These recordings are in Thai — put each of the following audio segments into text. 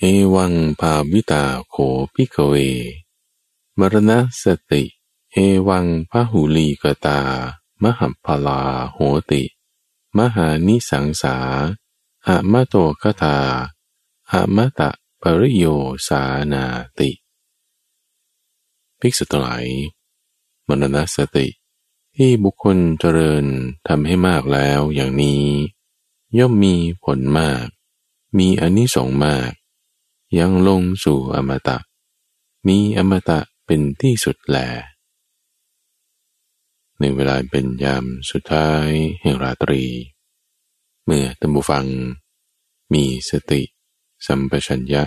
เอวังภาวิตาโขพิกเว มรณสติ เอวังพหุลีกตา มหัพลาโหติ มหานิสังสาอะมะโตคทาอะมะตะปริโยสานาติ ภิกษุทั้งหลายมรณสติที่บุคคลเจริญทำให้มากแล้วอย่างนี้ ย่อมมีผลมาก มีอนิสงส์มาก ยังลงสู่อมตะ มีอมตะเป็นที่สุดแล ในเวลาเป็นยามสุดท้ายแห่งราตรี เมื่อตัมบูฟัง มีสติ สัมปชัญญะ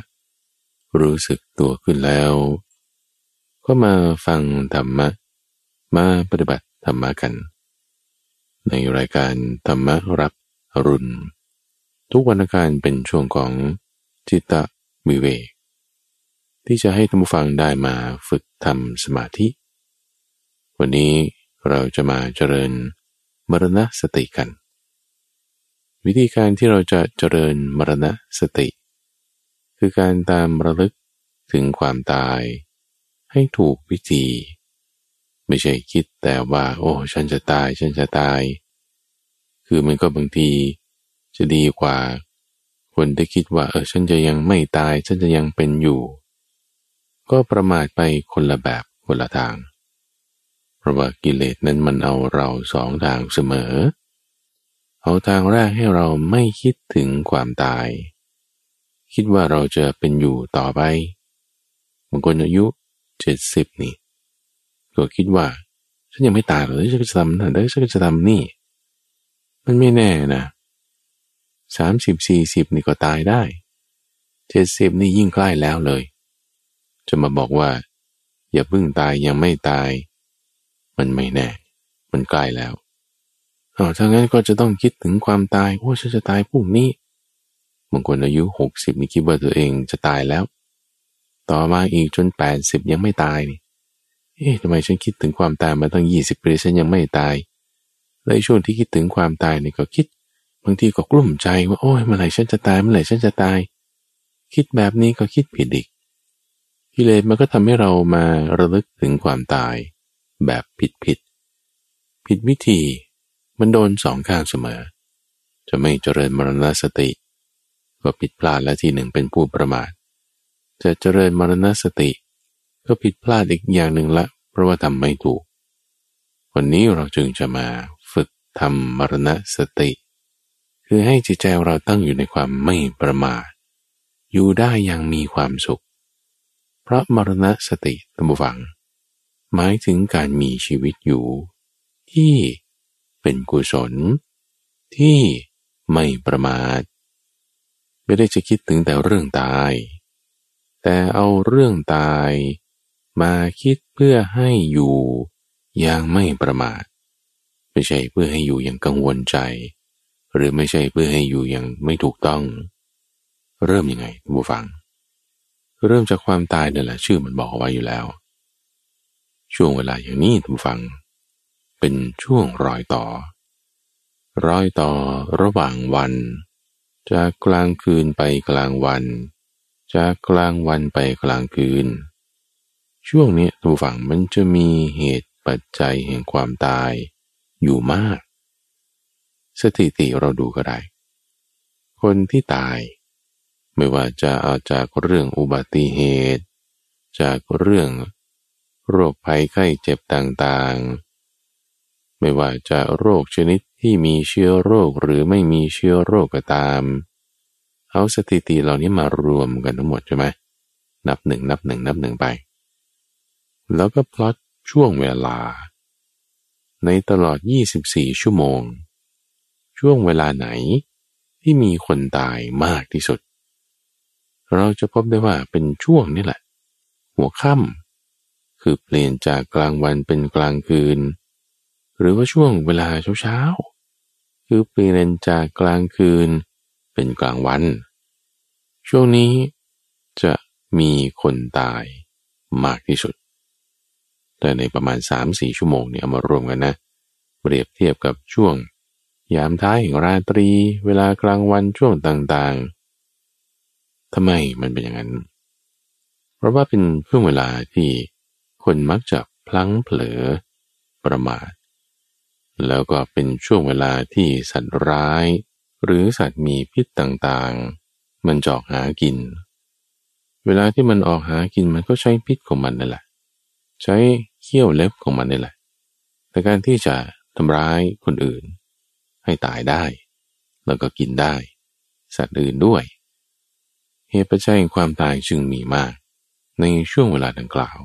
รู้สึกตัวขึ้นแล้ว ก็มาฟังธรรมะ มาปฏิบัติธรรมะกัน ในรายการธรรมะรับรุณทุกวันอาการเป็นช่วงของจิตต วิเวกที่จะให้ท่านผู้ฟังได้มาฝึกทำสมาธิ วันนี้เราจะมาเจริญมรณสติกัน วิธีการที่เราจะเจริญมรณสติ คือการตามระลึกถึงความตาย ให้ถูกวิธี ไม่ใช่คิดแต่ว่า โอ้ ฉันจะตาย ฉันจะตาย คือมันก็บางทีจะดีกว่า คนที่คิดว่าเออฉันจะยังไม่ตายฉันจะยังเป็นอยู่ ก็ประมาทไปคนละแบบคนละทาง เพราะว่ากิเลสนั้นมันเอาเราสองทางเสมอ เอาทางแรกให้เราไม่คิดถึงความตาย คิดว่าเราจะเป็นอยู่ต่อไปบางคนอายุเจ็ดสิบนี่ก็คิดว่าฉันยังไม่ตายหรอกฉันจะทำนั่นฉันจะทำนี่ มันไม่แน่นะ สามสิบสี่สิบนี่ก็ตายได้เจ็ดสิบนี่ยิ่งใกล้แล้วเลย จะมาบอกว่า อย่าพึ่งตายยังไม่ตาย มันไม่แน่ มันใกล้แล้วอ๋อถ้างั้นก็จะต้องคิดถึงความตายโอ้ฉันจะตายพรุ่งนี้บางคนอายุหกสิบนี่คิดว่าตัวเองจะตายแล้ว ต่อมาอีกจนแปดสิบยังไม่ตายนี่เอ๊ะทำไมฉันคิดถึงความตายมาตั้งยี่สิบปีฉันยังไม่ตายเลยช่วงที่คิดถึงความตายนี่ก็คิด บางทีก็กลุ้มใจว่าโอ้ยเมื่อไหร่ฉันจะตายเมื่อไหร่ฉันจะตาย คิดแบบนี้ก็คิดผิดอีกกิเลสมันก็ทำให้เรามาระลึกถึงความตาย แบบผิดผิดผิดวิธี มันโดนสองข้างเสมอ จะไม่เจริญมรณสติ ก็ผิดพลาดและทีหนึ่งเป็นผู้ประมาทจะเจริญมรณสติ ก็ผิดพลาดอีกอย่างหนึ่งละเพราะว่าทำไม่ถูก วันนี้เราจึงจะมาฝึกทำมรณสติ คือให้จิตใจเราตั้งอยู่ในความไม่ประมาท อยู่ได้อย่างมีความสุข เพราะมรณะสติตัมบูฟัง หมายถึงการมีชีวิตอยู่ ที่เป็นกุศล ที่ไม่ประมาท ไม่ได้จะคิดถึงแต่เรื่องตาย แต่เอาเรื่องตายมาคิดเพื่อให้อยู่อย่างไม่ประมาท ไม่ใช่เพื่อให้อยู่อย่างกังวลใจ หรือไม่ใช่เพื่อให้อยู่อย่างไม่ถูกต้อง เริ่มยังไงบูฟัง เริ่มจากความตายนี่แหละชื่อมันบอกเอาไว้อยู่แล้ว ช่วงเวลาอย่างนี้ทุกฟัง เป็นช่วงรอยต่อ รอยต่อระหว่างวัน จากกลางคืนไปกลางวัน จากกลางวันไปกลางคืน ช่วงนี้ทุกฝังมันจะมีเหตุปัจจัยแห่งความตายอยู่มาก สถิติเราดูก็ได้ คนที่ตาย ไม่ว่าจะเอาจากเรื่องอุบัติเหตุ จากเรื่องโรคภัยไข้เจ็บต่างๆ ไม่ว่าจะโรคชนิดที่มีเชื้อโรคหรือไม่มีเชื้อโรคก็ตาม เอาสถิติเหล่านี้มารวมกันทั้งหมดใช่ไหมนับหนึ่งนับหนึ่งนับหนึ่งไป แล้วก็พลอตช่วงเวลา ในตลอด 24 ชั่วโมง ช่วงเวลาไหนที่มีคนตายมากที่สุด เราจะพบได้ว่าเป็นช่วงนี่แหละ หัวค่ำคือเปลี่ยนจากกลางวันเป็นกลางคืน หรือว่าช่วงเวลาเช้าเช้าคือเปลี่ยนจากกลางคืนเป็นกลางวัน ช่วงนี้จะมีคนตายมากที่สุด แต่ในประมาณ 3-4 ชั่วโมงเนี่ยเอามารวมกันนะ เปรียบเทียบกับช่วง ยามท้ายแห่งราตรี เวลากลางวันช่วงต่างๆทำไมมันเป็นอย่างนั้น เพราะว่าเป็นช่วงเวลาที่คนมักจะพลั้งเผลอประมาท แล้วก็เป็นช่วงเวลาที่สัตว์ร้าย หรือสัตว์มีพิษต่างๆ มันจอกหากิน เวลาที่มันออกหากินมันก็ใช้พิษของมันนั่นแหละ ใช้เขี้ยวเล็บของมันนี่แหละ แต่การที่จะทำร้ายคนอื่น ให้ตายได้ แล้วก็กินได้ สัตว์อื่นด้วย เหตุปัจจัยความตายจึงมีมาก ในช่วงเวลาดังกล่าว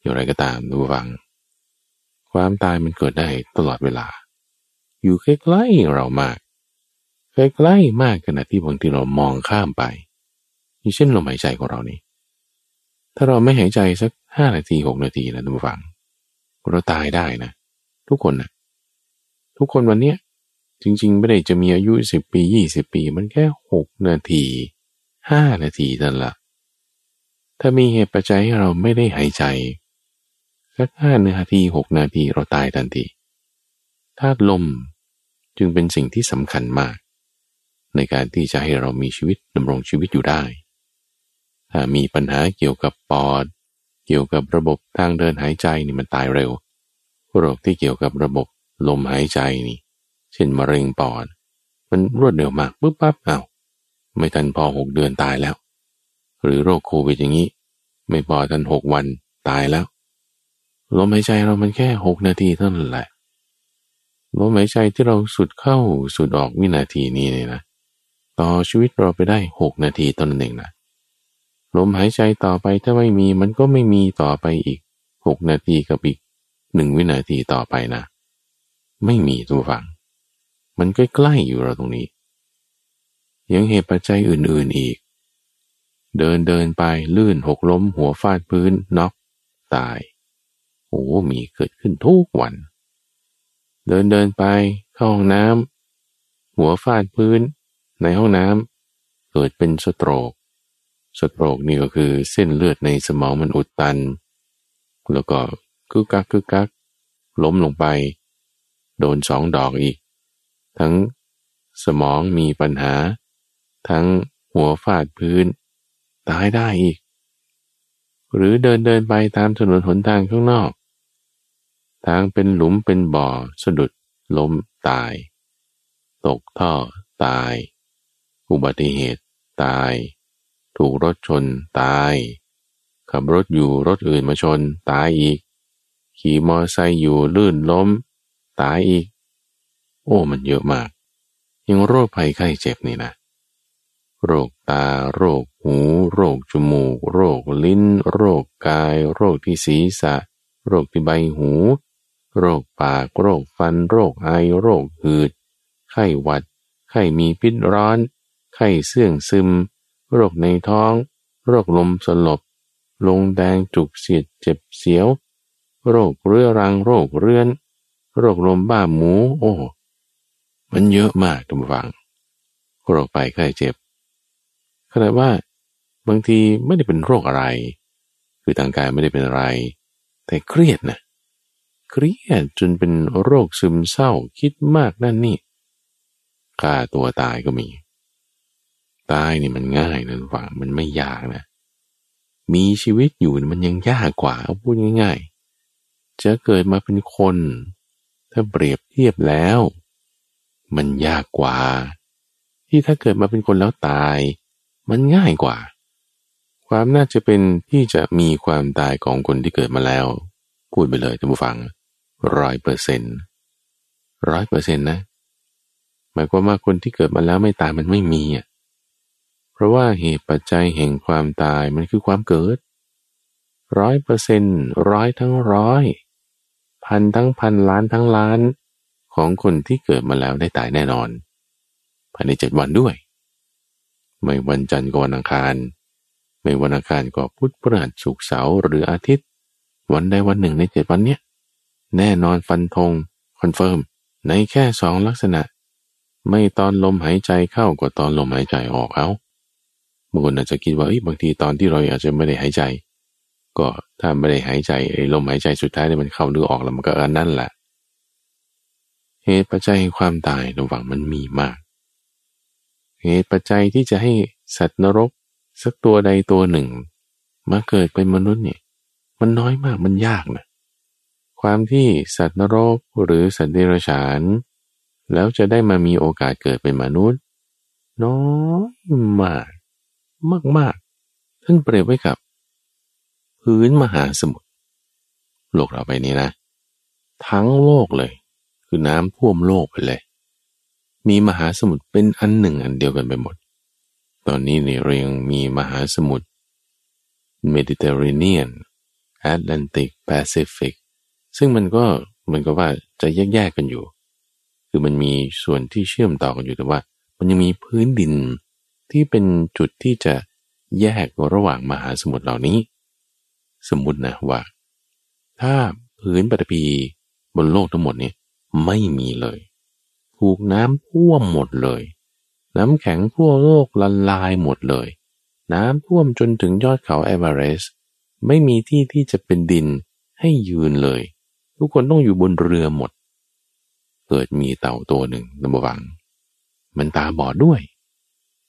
อย่างไรก็ตามดูฟัง ความตายมันเกิดได้ตลอดเวลา อยู่ใกล้ๆเรามากใกล้ๆมากขณะที่บางทีเรามองข้ามไปอย่างเช่นลมหายใจของเรานี่ ถ้าเราไม่หายใจสักห้านาทีหกนาทีนะทุกฝัง เราตายได้นะ ทุกคนนะทุกคนวันเนี้ย จริงๆ ไม่ได้จะมีอายุสิบปียี่สิบปี มันแค่หกนาทีห้านาทีนั่นละถ้ามีเหตุปัจจัยให้เราไม่ได้หายใจสักห้านาทีหกนาทีเราตายทันทีธาตุลมจึงเป็นสิ่งที่สำคัญมาก ในการที่จะให้เรามีชีวิตดำรงชีวิตอยู่ได้ ถ้ามีปัญหาเกี่ยวกับปอด เกี่ยวกับระบบทางเดินหายใจนี่มันตายเร็ว โรคที่เกี่ยวกับระบบลมหายใจนี่ เช่นมะเร็งปอด มันรวดเร็วมากปุ๊บปั๊บเอา้าไม่ทันพอหกเดือนตายแล้ว หรือโรคโควิดอย่างนี้ ไม่พอทันหกวันตายแล้วลมหายใจเรามันแค่หกนาทีเท่านั้นแหละลมหายใจที่เราสุดเข้าสุดออกวินาทีนี้เนี่ยนะ ต่อชีวิตเราไปได้หกนาทีตอนนั้นเองนะลมหายใจต่อไปถ้าไม่มีมันก็ไม่มีต่อไปอีกหกนาทีกับอีกหนึ่งวินาทีต่อไปนะ ไม่มีตัวฝัง มันใกล้ๆอยู่เราตรงนี้ ยังเหตุปัจจัยอื่นๆอีก เดินเดินไปลื่นหกล้ม หัวฟาดพื้นน็อกตายโอ้มีเกิดขึ้นทุกวัน เดินเดินไปเข้าห้องน้ำหัวฟาดพื้น ในห้องน้ำเกิดเป็นสโตรกสโตรกนี่ก็คือเส้นเลือดในสมองมันอุดตัน แล้วก็กึกกักกึกกักล้มลงไป โดนสองดอกอีก ทั้งสมองมีปัญหา ทั้งหัวฟาดพื้น ตายได้อีก หรือเดินเดินไปตามถนนหนทางข้างนอก ทางเป็นหลุมเป็นบ่อสะดุดล้มตาย ตกท่อตาย อุบัติเหตุตาย ถูกรถชนตาย ขับรถอยู่รถอื่นมาชนตายอีก ขี่มอไซค์อยู่ลื่นล้ม ตายอีก โอ้มันเยอะมากยังโรคภัยไข้เจ็บนี่นะ โรคตา โรคหู โรคจมูก โรคลิ้น โรคกาย โรคที่ศีรษะ โรคที่ใบหู โรคปาก โรคฟัน โรคไอ โรคหืด ไข้หวัด ไข้มีพิษร้อน ไข้เสื่องซึม โรคในท้อง โรคลมสลบ ลงแดงจุกเสียดเจ็บเสียว โรคเรื้อรัง โรคเรื้อน โรคลมบ้าหมู โอ้ มันเยอะมากทุกฝังโรคไปไข้เจ็บขณะว่าบางทีไม่ได้เป็นโรคอะไร คือทางกายไม่ได้เป็นอะไร แต่เครียดนะเครียดจนเป็นโรคซึมเศร้าคิดมากนั่นนี่ฆ่าตัวตายก็มี ตายนี่มันง่ายนะฟังมันไม่ยากนะ มีชีวิตอยู่มันยังยากกว่าเอาพูดง่าย ๆ จะเกิดมาเป็นคน ถ้าเปรียบเทียบแล้ว มันยากกว่า ที่ถ้าเกิดมาเป็นคนแล้วตาย มันง่ายกว่า ความน่าจะเป็นที่จะมีความตายของคนที่เกิดมาแล้ว พูดไปเลยท่านผู้ฟังร้อยเปอร์เซ็นต์ร้อยเปอร์เซ็นต์นะ หมายความว่าคนที่เกิดมาแล้วไม่ตายมันไม่มีอะเพราะว่าเหตุปัจจัยแห่งความตายมันคือความเกิดร้อยเปอร์เซ็นต์ร้อยทั้งร้อยพันทั้งพันล้านทั้งล้าน ของคนที่เกิดมาแล้วได้ตายแน่นอน ภายในเจ็ดวันด้วย ไม่วันจันทร์ก็วันอังคาร ไม่วันอังคารก็พุธพฤหัสศุกร์เสาร์หรืออาทิตย์ วันใดวันหนึ่งในเจ็ดวันเนี้ยแน่นอนฟันธง confirm ในแค่สองลักษณะ ไม่ตอนลมหายใจเข้าก็ตอนลมหายใจออกเอาบางคนอาจจะคิดว่าบางทีตอนที่เราอาจจะไม่ได้หายใจ ก็ถ้าไม่ได้หายใจไอ้ลมหายใจสุดท้ายเนี่ยมันเข้าหรือออกแล้วมันก็อันนั่นแหละ เหตุปัจจัยความตายระหว่างมันมีมาก เหตุปัจจัยที่จะให้สัตว์นรก สักตัวใดตัวหนึ่ง มาเกิดเป็นมนุษย์เนี่ยมันน้อยมากมันยากนะความที่สัตว์นรกหรือสัตว์เดรัจฉาน แล้วจะได้มามีโอกาสเกิดเป็นมนุษย์ น้อยมาก มากมากท่านเปรียบไว้กับพื้นมหาสมุทรโลกเราไปนี้นะ ทั้งโลกเลย คือน้ำท่วมโลกไปเลย มีมหาสมุทรเป็นอันหนึ่งอันเดียวกันไปหมด ตอนนี้เนี่ยเรายังมีมหาสมุทรเมดิเตอร์เรเนียนแอตแลนติกแปซิฟิกซึ่งมันก็เหมือนกับว่าจะแยกแยกกันอยู่ คือมันมีส่วนที่เชื่อมต่อกันอยู่แต่ว่า มันยังมีพื้นดินที่เป็นจุดที่จะแยกระหว่างมหาสมุทรเหล่านี้ สมมตินะว่า ถ้าพื้นปฐพีบนโลกทั้งหมดเนี้ ไม่มีเลย ถูกน้ำท่วมหมดเลย น้ำแข็งทั่วโลกละลายหมดเลย น้ำท่วมจนถึงยอดเขาเอเวอเรสต์ไม่มีที่ที่จะเป็นดินให้ยืนเลย ทุกคนต้องอยู่บนเรือหมด เกิดมีเต่าตัวหนึ่งนบวัง มันตาบอดด้วย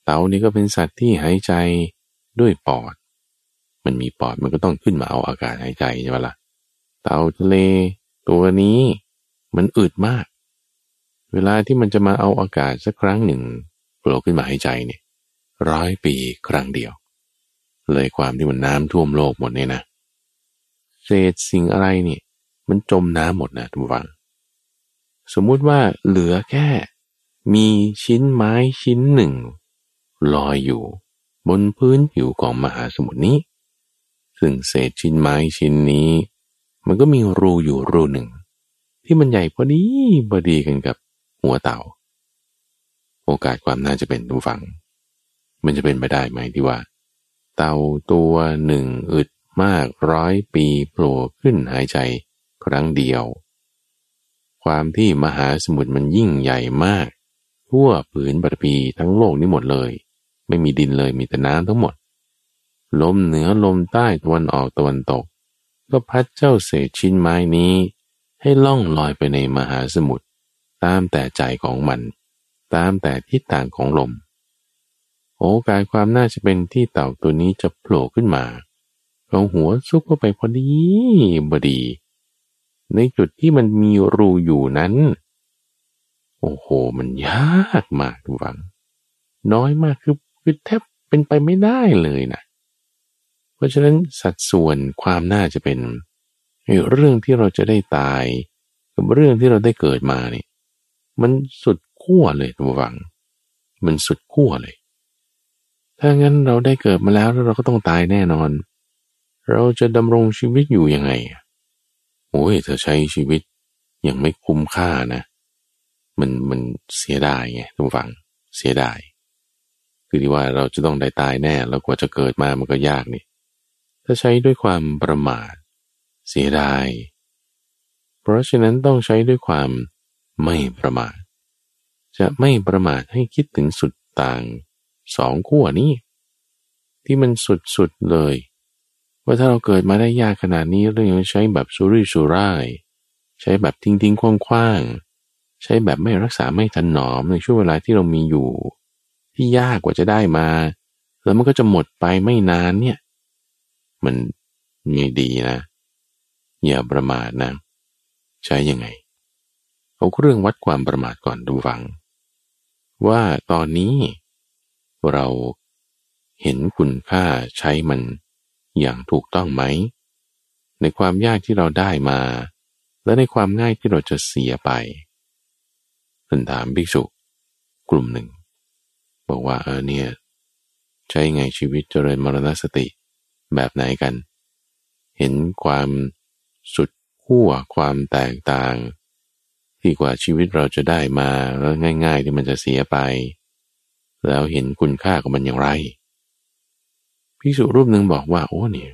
เต่านี่ก็เป็นสัตว์ที่หายใจด้วยปอด มันมีปอดมันก็ต้องขึ้นมาเอาอากาศหายใจใช่ไหมละ่ะ เต่าทะเล ตัวนี้ มันอึดมาก เวลาที่มันจะมาเอาอากาศสักครั้งหนึ่งโผล่ขึ้นมาหายใจเนี่ยร้อยปีครั้งเดียว เลยความที่มันน้ำท่วมโลกหมดเนี่ยนะเศษสิ่งอะไรนี่ มันจมน้ำหมดนะทุกฝัง สมมุติว่าเหลือแค่ มีชิ้นไม้ชิ้นหนึ่ง ลอยอยู่ บนพื้นผิวของมหาสมุทรนี้ ซึ่งเศษชิ้นไม้ชิ้นนี้ มันก็มีรูอยู่รูหนึ่ง ที่มันใหญ่พอดีพอดีกันกับหัวเต่า โอกาสความน่าจะเป็นทุกฝัง มันจะเป็นไปได้ไหมที่ว่า เต่าตัวหนึ่งอึดมากร้อยปีโผล่ขึ้นหายใจครั้งเดียว ความที่มหาสมุทรมันยิ่งใหญ่มาก ทั่วผืนปฐพีทั้งโลกนี้หมดเลย ไม่มีดินเลยมีแต่น้ำทั้งหมด ลมเหนือลมใต้ตะวันออกตะวันตก ก็พัดเจ้าเศษชิ้นไม้นี้ ให้ล่องลอยไปในมหาสมุทรตามแต่ใจของมัน ตามแต่ทิศทางของลม โอกาสความน่าจะเป็นที่เต่าตัวนี้จะโผล่ขึ้นมาเอาหัวซุกเข้าไปพอดีบดี ในจุดที่มันมีรูอยู่นั้น โอ้โห มันยากมากทุกฝัง น้อยมากคือคือแทบเป็นไปไม่ได้เลยนะ เพราะฉะนั้นสัดส่วนความน่าจะเป็น เรื่องที่เราจะได้ตาย กับเรื่องที่เราได้เกิดมาเนี่ยมันสุดขั้วเลยทุกฝัง มันสุดขั้วเลย ถ้างั้นเราได้เกิดมาแล้วแล้วเราก็ต้องตายแน่นอน เราจะดำรงชีวิตอยู่ยังไงโอ้ยเธอใช้ชีวิตยังไม่คุ้มค่านะ มันมันเสียดายไงทุกฝัง เสียดาย คือที่ว่าเราจะต้องได้ตายแน่ แล้วกว่าจะเกิดมามันก็ยากนี่ ถ้าใช้ด้วยความประมาท เสียดาย เพราะฉะนั้นต้องใช้ด้วยความไม่ประมาท จะไม่ประมาทให้คิดถึงสุดต่างสองขั้วนี้ ที่มันสุดๆเลย ว่าถ้าเราเกิดมาได้ยากขนาดนี้เรายังใช้แบบสุรุ่ยสุร่าย ใช้แบบทิ้งทิ้งคว่างคว่างใช้แบบไม่รักษาไม่ถนอมในช่วงเวลาที่เรามีอยู่ ที่ยากกว่าจะได้มา แล้วมันก็จะหมดไปไม่นานเนี่ย มันไม่ดีนะ อย่าประมาทนะ ใช้ยังไง เอาเรื่องวัดความประมาทก่อนดูฟัง ว่าตอนนี้เราเห็นคุณค่าใช้มันอย่างถูกต้องไหม ในความยากที่เราได้มา และในความง่ายที่เราจะเสียไปท่านถามภิกษุกลุ่มหนึ่ง บอกว่าเออเนี่ยใช้ไงชีวิตเจริญมรณสติแบบไหนกัน เห็นความ สุดขั้วความแตกต่าง ที่กว่าชีวิตเราจะได้มาแล้วง่าย ๆ ที่มันจะเสียไป แล้วเห็นคุณค่าของมันอย่างไรภิกษุรูปหนึ่งบอกว่าโอ้เนี่ย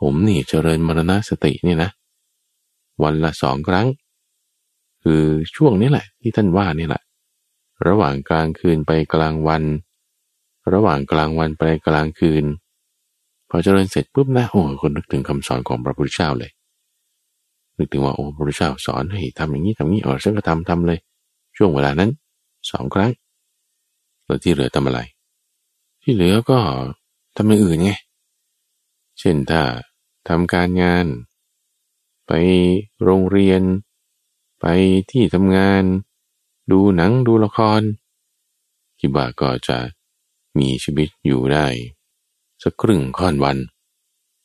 ผมนี่เจริญมรณสตินี่นะ วันละสองครั้ง คือช่วงนี้แหละ ที่ท่านว่านี่แหละ ระหว่างกลางคืนไปกลางวัน ระหว่างกลางวันไปกลางคืนพอเจริญเสร็จปุ๊บนะโอ้คนนึกถึงคำสอนของพระพุทธเจ้าเลย นึกถึงว่าโอ้พระเจ้าสอนให้ทำอย่างนี้ทำนี้อ๋อฉันก็ทำทำเลย ช่วงเวลานั้นสองครั้งแล้วที่เหลือทำอะไร ที่เหลือก็ทำอย่างอื่นไง เช่นถ้าทำการงาน ไปโรงเรียน ไปที่ทำงาน ดูหนังดูละครคิดว่าก็จะมีชีวิตอยู่ได้ สักครึ่งค่อนวัน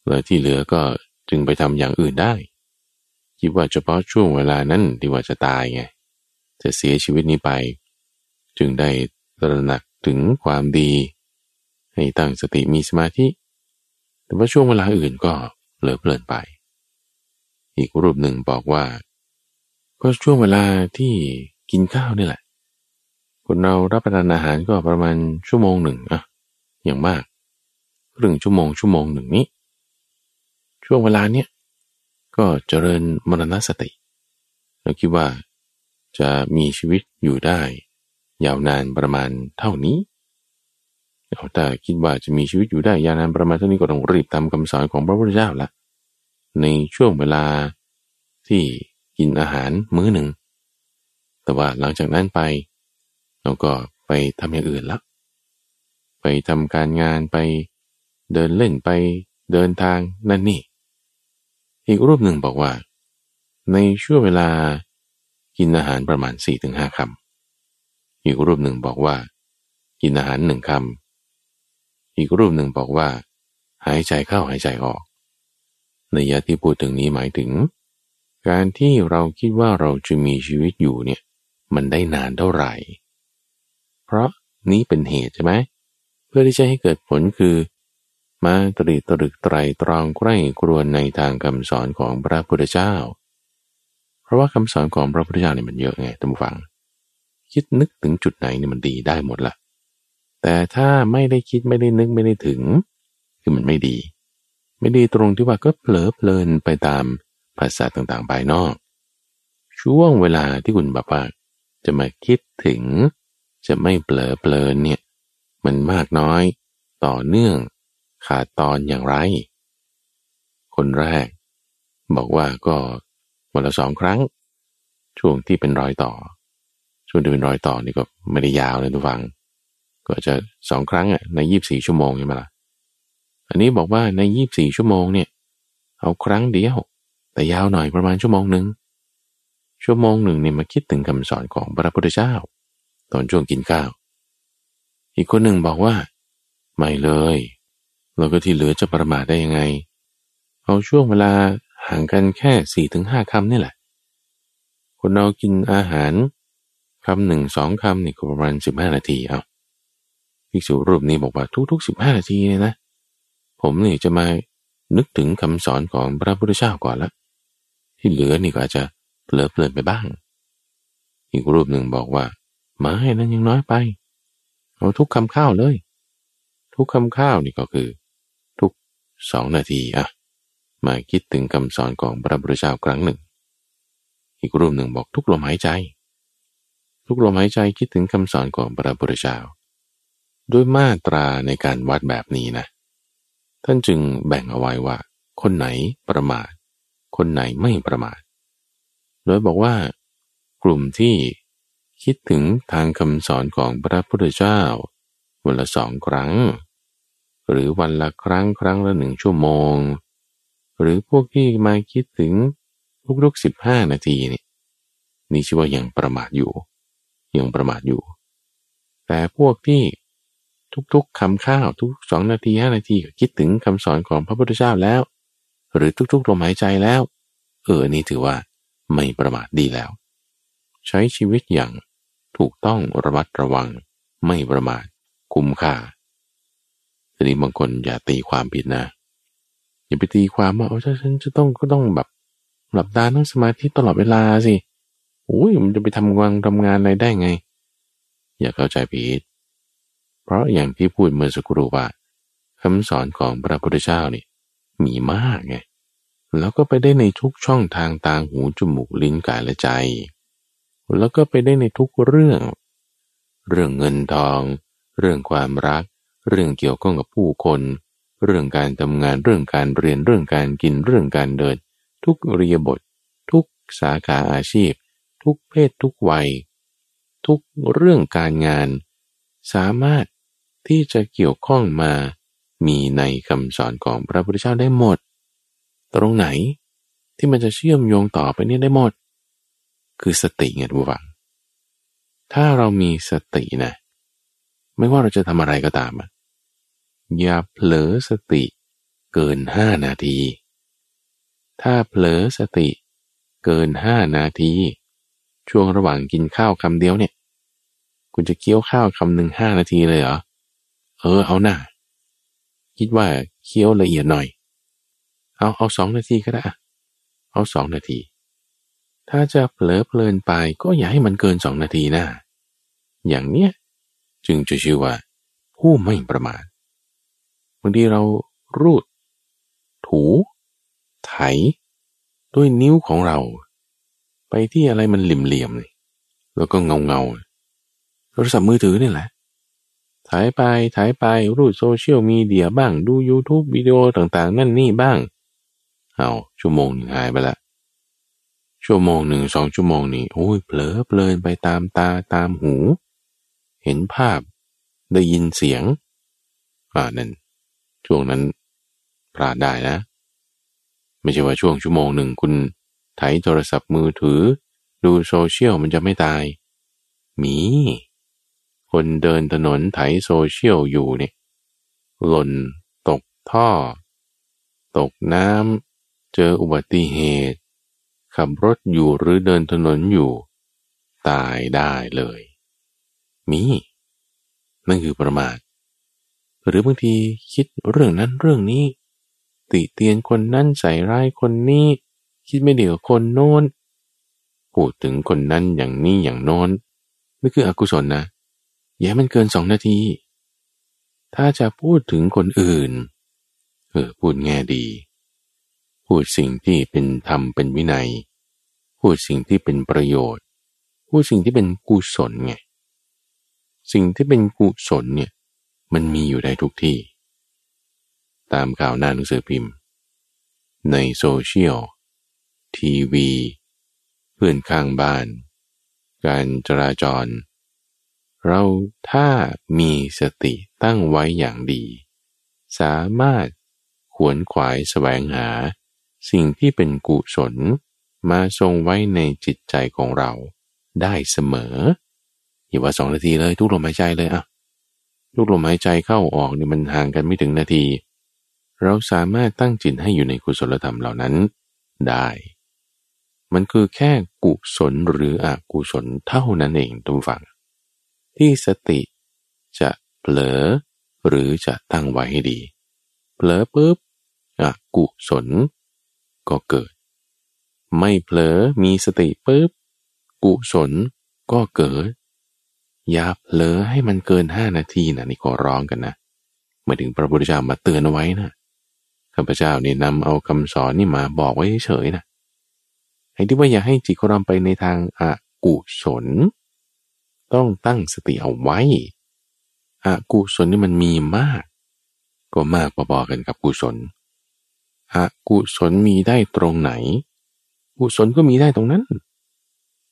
แล้วที่เหลือก็จึงไปทำอย่างอื่นได้ คิดว่าเฉพาะช่วงเวลานั้นที่ว่าจะตายไงจะเสียชีวิตนี้ไป จึงได้ตระหนักถึงความดี ให้ตั้งสติมีสมาธิ แต่ว่าช่วงเวลาอื่นก็เหลือเพลินไป อีกรูปหนึ่งบอกว่า ก็ช่วงเวลาที่กินข้าวนี่แหละ คนเรารับประทานอาหารก็ประมาณชั่วโมงหนึ่งอะอย่างมากครึ่งชั่วโมงชั่วโมงหนึ่งนี้ ช่วงเวลาเนี้ย ก็เจริญมรณสติ เราคิดว่าจะมีชีวิตอยู่ได้ ยาวนานประมาณเท่านี้แต่คิดว่าจะมีชีวิตอยู่ได้ยาวนานประมาณเท่านี้ก็ต้องรีบทำคำสอนของพระพุทธเจ้าละในช่วงเวลาที่กินอาหารมื้อหนึ่ง แต่ว่าหลังจากนั้นไป เราก็ไปทำอย่างอื่นละไปทำการงานไปเดินเล่นไปเดินทางนั่นนี่ อีกรูปหนึ่งบอกว่า ในช่วงเวลากินอาหารประมาณ4-5ถึงคำอีกรูปหนึ่งบอกว่า กินอาหารหนึ่งคำอีกรูปหนึ่งบอกว่า หายใจเข้าหายใจออก ในยะที่พูดถึงนี้หมายถึง การที่เราคิดว่าเราจะมีชีวิตอยู่เนี่ยมันได้นานเท่าไหร่ เพราะนี้เป็นเหตุใช่ไหมเพื่อที่จะให้เกิดผลคือ มาตรีตรึกไตรตรองใกล้ครวนในทางคำสอนของพระพุทธเจ้า เพราะว่าคำสอนของพระพุทธเจ้าเนี่ยมันเยอะไงท่านผู้ฟัง คิดนึกถึงจุดไหนเนี่ยมันดีได้หมดละแต่ถ้าไม่ได้คิดไม่ได้นึกไม่ได้ถึง คือมันไม่ดี ไม่ดีตรงที่ว่าก็เผลอเพลินไปตามภาษาต่างๆภายนอก ช่วงเวลาที่คุณแบบว่าจะมาคิดถึง จะไม่เปลอเปลินเนี่ยมันมากน้อยต่อเนื่อง ขาดตอนอย่างไร คนแรก บอกว่าก็วันละสองครั้ง ช่วงที่เป็นรอยต่อ ช่วงที่เป็นรอยต่อนี่ก็ไม่ได้ยาวเลยทุกฟัง ก็จะสองครั้งอะในยีิบสี่ชั่วโมงใช่ไหมล่ะอันนี้บอกว่าในยีิบสี่ชั่วโมงเนี่ย เอาครั้งเดียว แต่ยาวหน่อยประมาณชั่วโมงหนึ่งชั่วโมงหนึ่งเนี่ยมาคิดถึงคำสอนของพระพุทธเจ้า ตอนช่วงกินข้าว อีกคนหนึ่งบอกว่า ไม่เลย เราก็ที่เหลือจะประมาทได้ยังไง เอาช่วงเวลาห่างกันแค่สี่ถึงห้าคำนี่แหละ คนเรากินอาหารคำหนึ่งสองคำนี่ก็ประมาณสิบห้านาทีเอาภิกษุรูปนี้บอกว่าทุกๆสิบห้านาทีเนี่ยนะ ผมนี่จะมานึกถึงคำสอนของพระพุทธเจ้าก่อนละ ที่เหลือนี่ก็อาจจะเผลอเพลินไปบ้าง อีกรูปหนึ่งบอกว่ามาให้นั้นยังน้อยไป เอาทุกคำข้าวเลย ทุกคำข้าวนี่ก็คือ สองนาทีอะมาคิดถึงคำสอนของพระพุทธเจ้าครั้งหนึ่ง อีกรูปหนึ่งบอกทุกลมหายใจ ทุกลมหายใจคิดถึงคำสอนของพระพุทธเจ้าด้วยมาตราในการวัดแบบนี้นะ ท่านจึงแบ่งเอาไว้ว่า คนไหนประมาท คนไหนไม่ประมาท โดยบอกว่ากลุ่มที่คิดถึงทางคำสอนของพระพุทธเจ้าวันละสองครั้ง หรือวันละครั้งครั้งละหนึ่งชั่วโมง หรือพวกที่มาคิดถึงทุกๆสิบห้านาทีนี่นี่ชื่อว่ายังประมาทอยู่ ยังประมาทอยู่ แต่พวกที่ทุกๆคำข้าวทุกสองนาทีห้านาทีก็คิดถึงคำสอนของพระพุทธเจ้าแล้ว หรือทุกๆลมหายใจแล้ว เออนี่ถือว่าไม่ประมาทดีแล้ว ใช้ชีวิตอย่างถูกต้องระมัดระวัง ไม่ประมาทคุ้มค่า ทีนี้บางคนอย่าตีความผิดนะ อย่าไปตีความว่าโอ้ฉันจะต้องก็ต้องแบบหลับตานั่งสมาธิตลอดเวลาสิโอ้ยมันจะไปทำงานทำงานอะไรได้ไง อย่าเข้าใจผิด เพราะอย่างที่พูดเมื่อสักครู่ว่าคำสอนของพระพุทธเจ้านี่มีมากไง แล้วก็ไปได้ในทุกช่องทางตาหูจมูกลิ้นกายและใจ แล้วก็ไปได้ในทุกเรื่อง เรื่องเงินทอง เรื่องความรัก เรื่องเกี่ยวข้องกับผู้คน เรื่องการทำงานเรื่องการเรียนเรื่องการกินเรื่องการเดิน ทุกเรียบท ทุกสาขาอาชีพ ทุกเพศทุกวัย ทุกเรื่องการงาน สามารถที่จะเกี่ยวข้องมามีในคำสอนของพระพุทธเจ้าได้หมด ตรงไหนที่มันจะเชื่อมโยงต่อไปนี่ได้หมด คือสติไงทุกฝัง ถ้าเรามีสตินะ ไม่ว่าเราจะทำอะไรก็ตาม อย่าเผลอสติเกินห้านาที ถ้าเผลอสติเกินห้านาที ช่วงระหว่างกินข้าวคำเดียวเนี่ย คุณจะเคี้ยวข้าวคำหนึ่งห้านาทีเลยเหรอ เออเอาหน้า คิดว่าเคี้ยวละเอียดหน่อย เอาเอาสองนาทีก็ได้เอาสองนาที ถ้าจะเผลอเพลินไปก็อย่าให้มันเกินสองนาทีนะ อย่างเนี้ย จึงจะชื่อว่า ผู้ไม่ประมาทบางทีเรารูด ถู ไถ ด้วยนิ้วของเรา ไปที่อะไรมันเหลี่ยมๆแล้วก็เงาเงาโทรศัพท์มือถือนี่แหละถ่ายไปถ่ายไปรูดโซเชียลมีเดียบ้างดู YouTube วิดีโอต่างๆ นั่นนี่บ้าง เอาชั่วโมงหนึ่งหายไปละชั่วโมงหนึ่งสองชั่วโมงนี้โอ้ยเผลอเพลินไปตามตาตามหู เห็นภาพได้ยินเสียงอ่านั่นช่วงนั้นพลาดได้นะ ไม่ใช่ว่าช่วงชั่วโมงหนึ่งคุณไถโทรศัพท์มือถือ ดูโซเชียลมันจะไม่ตายมี คนเดินถนนไถโซเชียลอยู่เนี่ยหล่นตกท่อ ตกน้ำเจออุบัติเหตุ ขับรถอยู่หรือเดินถนนอยู่ ตายได้เลย มี นั่นคือประมาท หรือบางทีคิดเรื่องนั้นเรื่องนี้ ติเตียนคนนั้นใส่ร้ายคนนี้ คิดไม่เดียวคนโน้นพูดถึงคนนั้นอย่างนี้อย่างโน้นนี่คืออกุศลนะ อย่ามันเกินสองนาที ถ้าจะพูดถึงคนอื่น เออพูดแง่ดี พูดสิ่งที่เป็นธรรมเป็นวินัย พูดสิ่งที่เป็นประโยชน์ พูดสิ่งที่เป็นกุศลไง สิ่งที่เป็นกุศลเนี่ยมันมีอยู่ได้ทุกที่ ตามข่าวหน้าหนังสือพิมพ์ ในโซเชียล ทีวี เพื่อนข้างบ้าน การจราจร เราถ้ามีสติตั้งไว้อย่างดี สามารถขวนขวายแสวงหา สิ่งที่เป็นกุศลมาทรงไว้ในจิตใจของเราได้เสมอ อย่าว่าสองนาทีเลย ทุกลมหายใจเลยอะลูกลมหายใจเข้าออกเนี่ยมันห่างกันไม่ถึงนาที เราสามารถตั้งจิตให้อยู่ในกุศลธรรมเหล่านั้นได้ มันคือแค่กุศลหรืออกุศลเท่านั้นเองทุกฝัง ที่สติจะเผลอหรือจะตั้งไว้ให้ดี เผลอปุ๊บอกุศลก็เกิด ไม่เผลอมีสติปุ๊บกุศลก็เกิด อย่าเผลอให้มันเกินห้านาทีนะนี่ขอร้องกันนะหมายถึงพระพุทธเจ้ามาเตือนเอาไว้นะข้าพเจ้านี่นำเอาคำสอนนี่มาบอกไว้เฉยนะให้ที่ว่าอย่าให้จิตของเราไปในทางอากุศล ต้องตั้งสติเอาไว้อากุศลนี่มันมีมาก ก็มากพอๆกันกับกุศลอากุศลมีได้ตรงไหน กุศลก็มีได้ตรงนั้น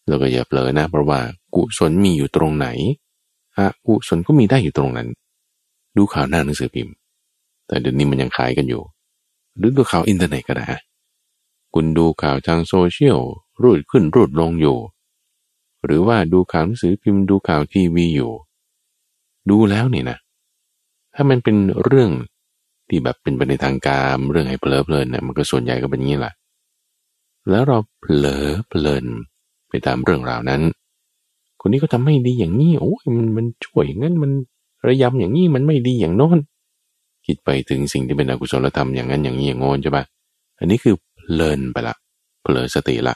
เราก็อย่าเผลอนะ เพราะว่ากุศลมีอยู่ตรงไหนอกุศลก็มีได้อยู่ตรงนั้น ดูข่าวหน้าหนังสือพิมพ์ แต่เดี๋ยวนี้มันยังขายกันอยู่ หรือดูข่าวอินเทอร์เน็ตก็ได้คุณดูข่าวทางโซเชียลรูดขึ้นรูดลงอยู่ หรือว่าดูข่าวหนังสือพิมพ์ดูข่าวทีวีอยู่ ดูแล้วนี่นะ ถ้ามันเป็นเรื่องที่แบบเป็นไปในทางการเรื่องให้เพลิดเพลินเนี่ยมันก็ส่วนใหญ่ก็เป็นอย่างนี้แหละแล้วเราเผลอเพลิน ไปตามเรื่องราวนั้น คนนี้ก็ทำไม่ดีอย่างนี้โอ้ยมันมันช่วยอย่างนั้นมันระยำอย่างนี้มันไม่ดีอย่างโน้นคิดไปถึงสิ่งที่เป็นอกุศลธรรมอย่างนั้นอย่างนี้อย่างโน้นใช่ปะอันนี้คือเพลินไปละเพลินสติละ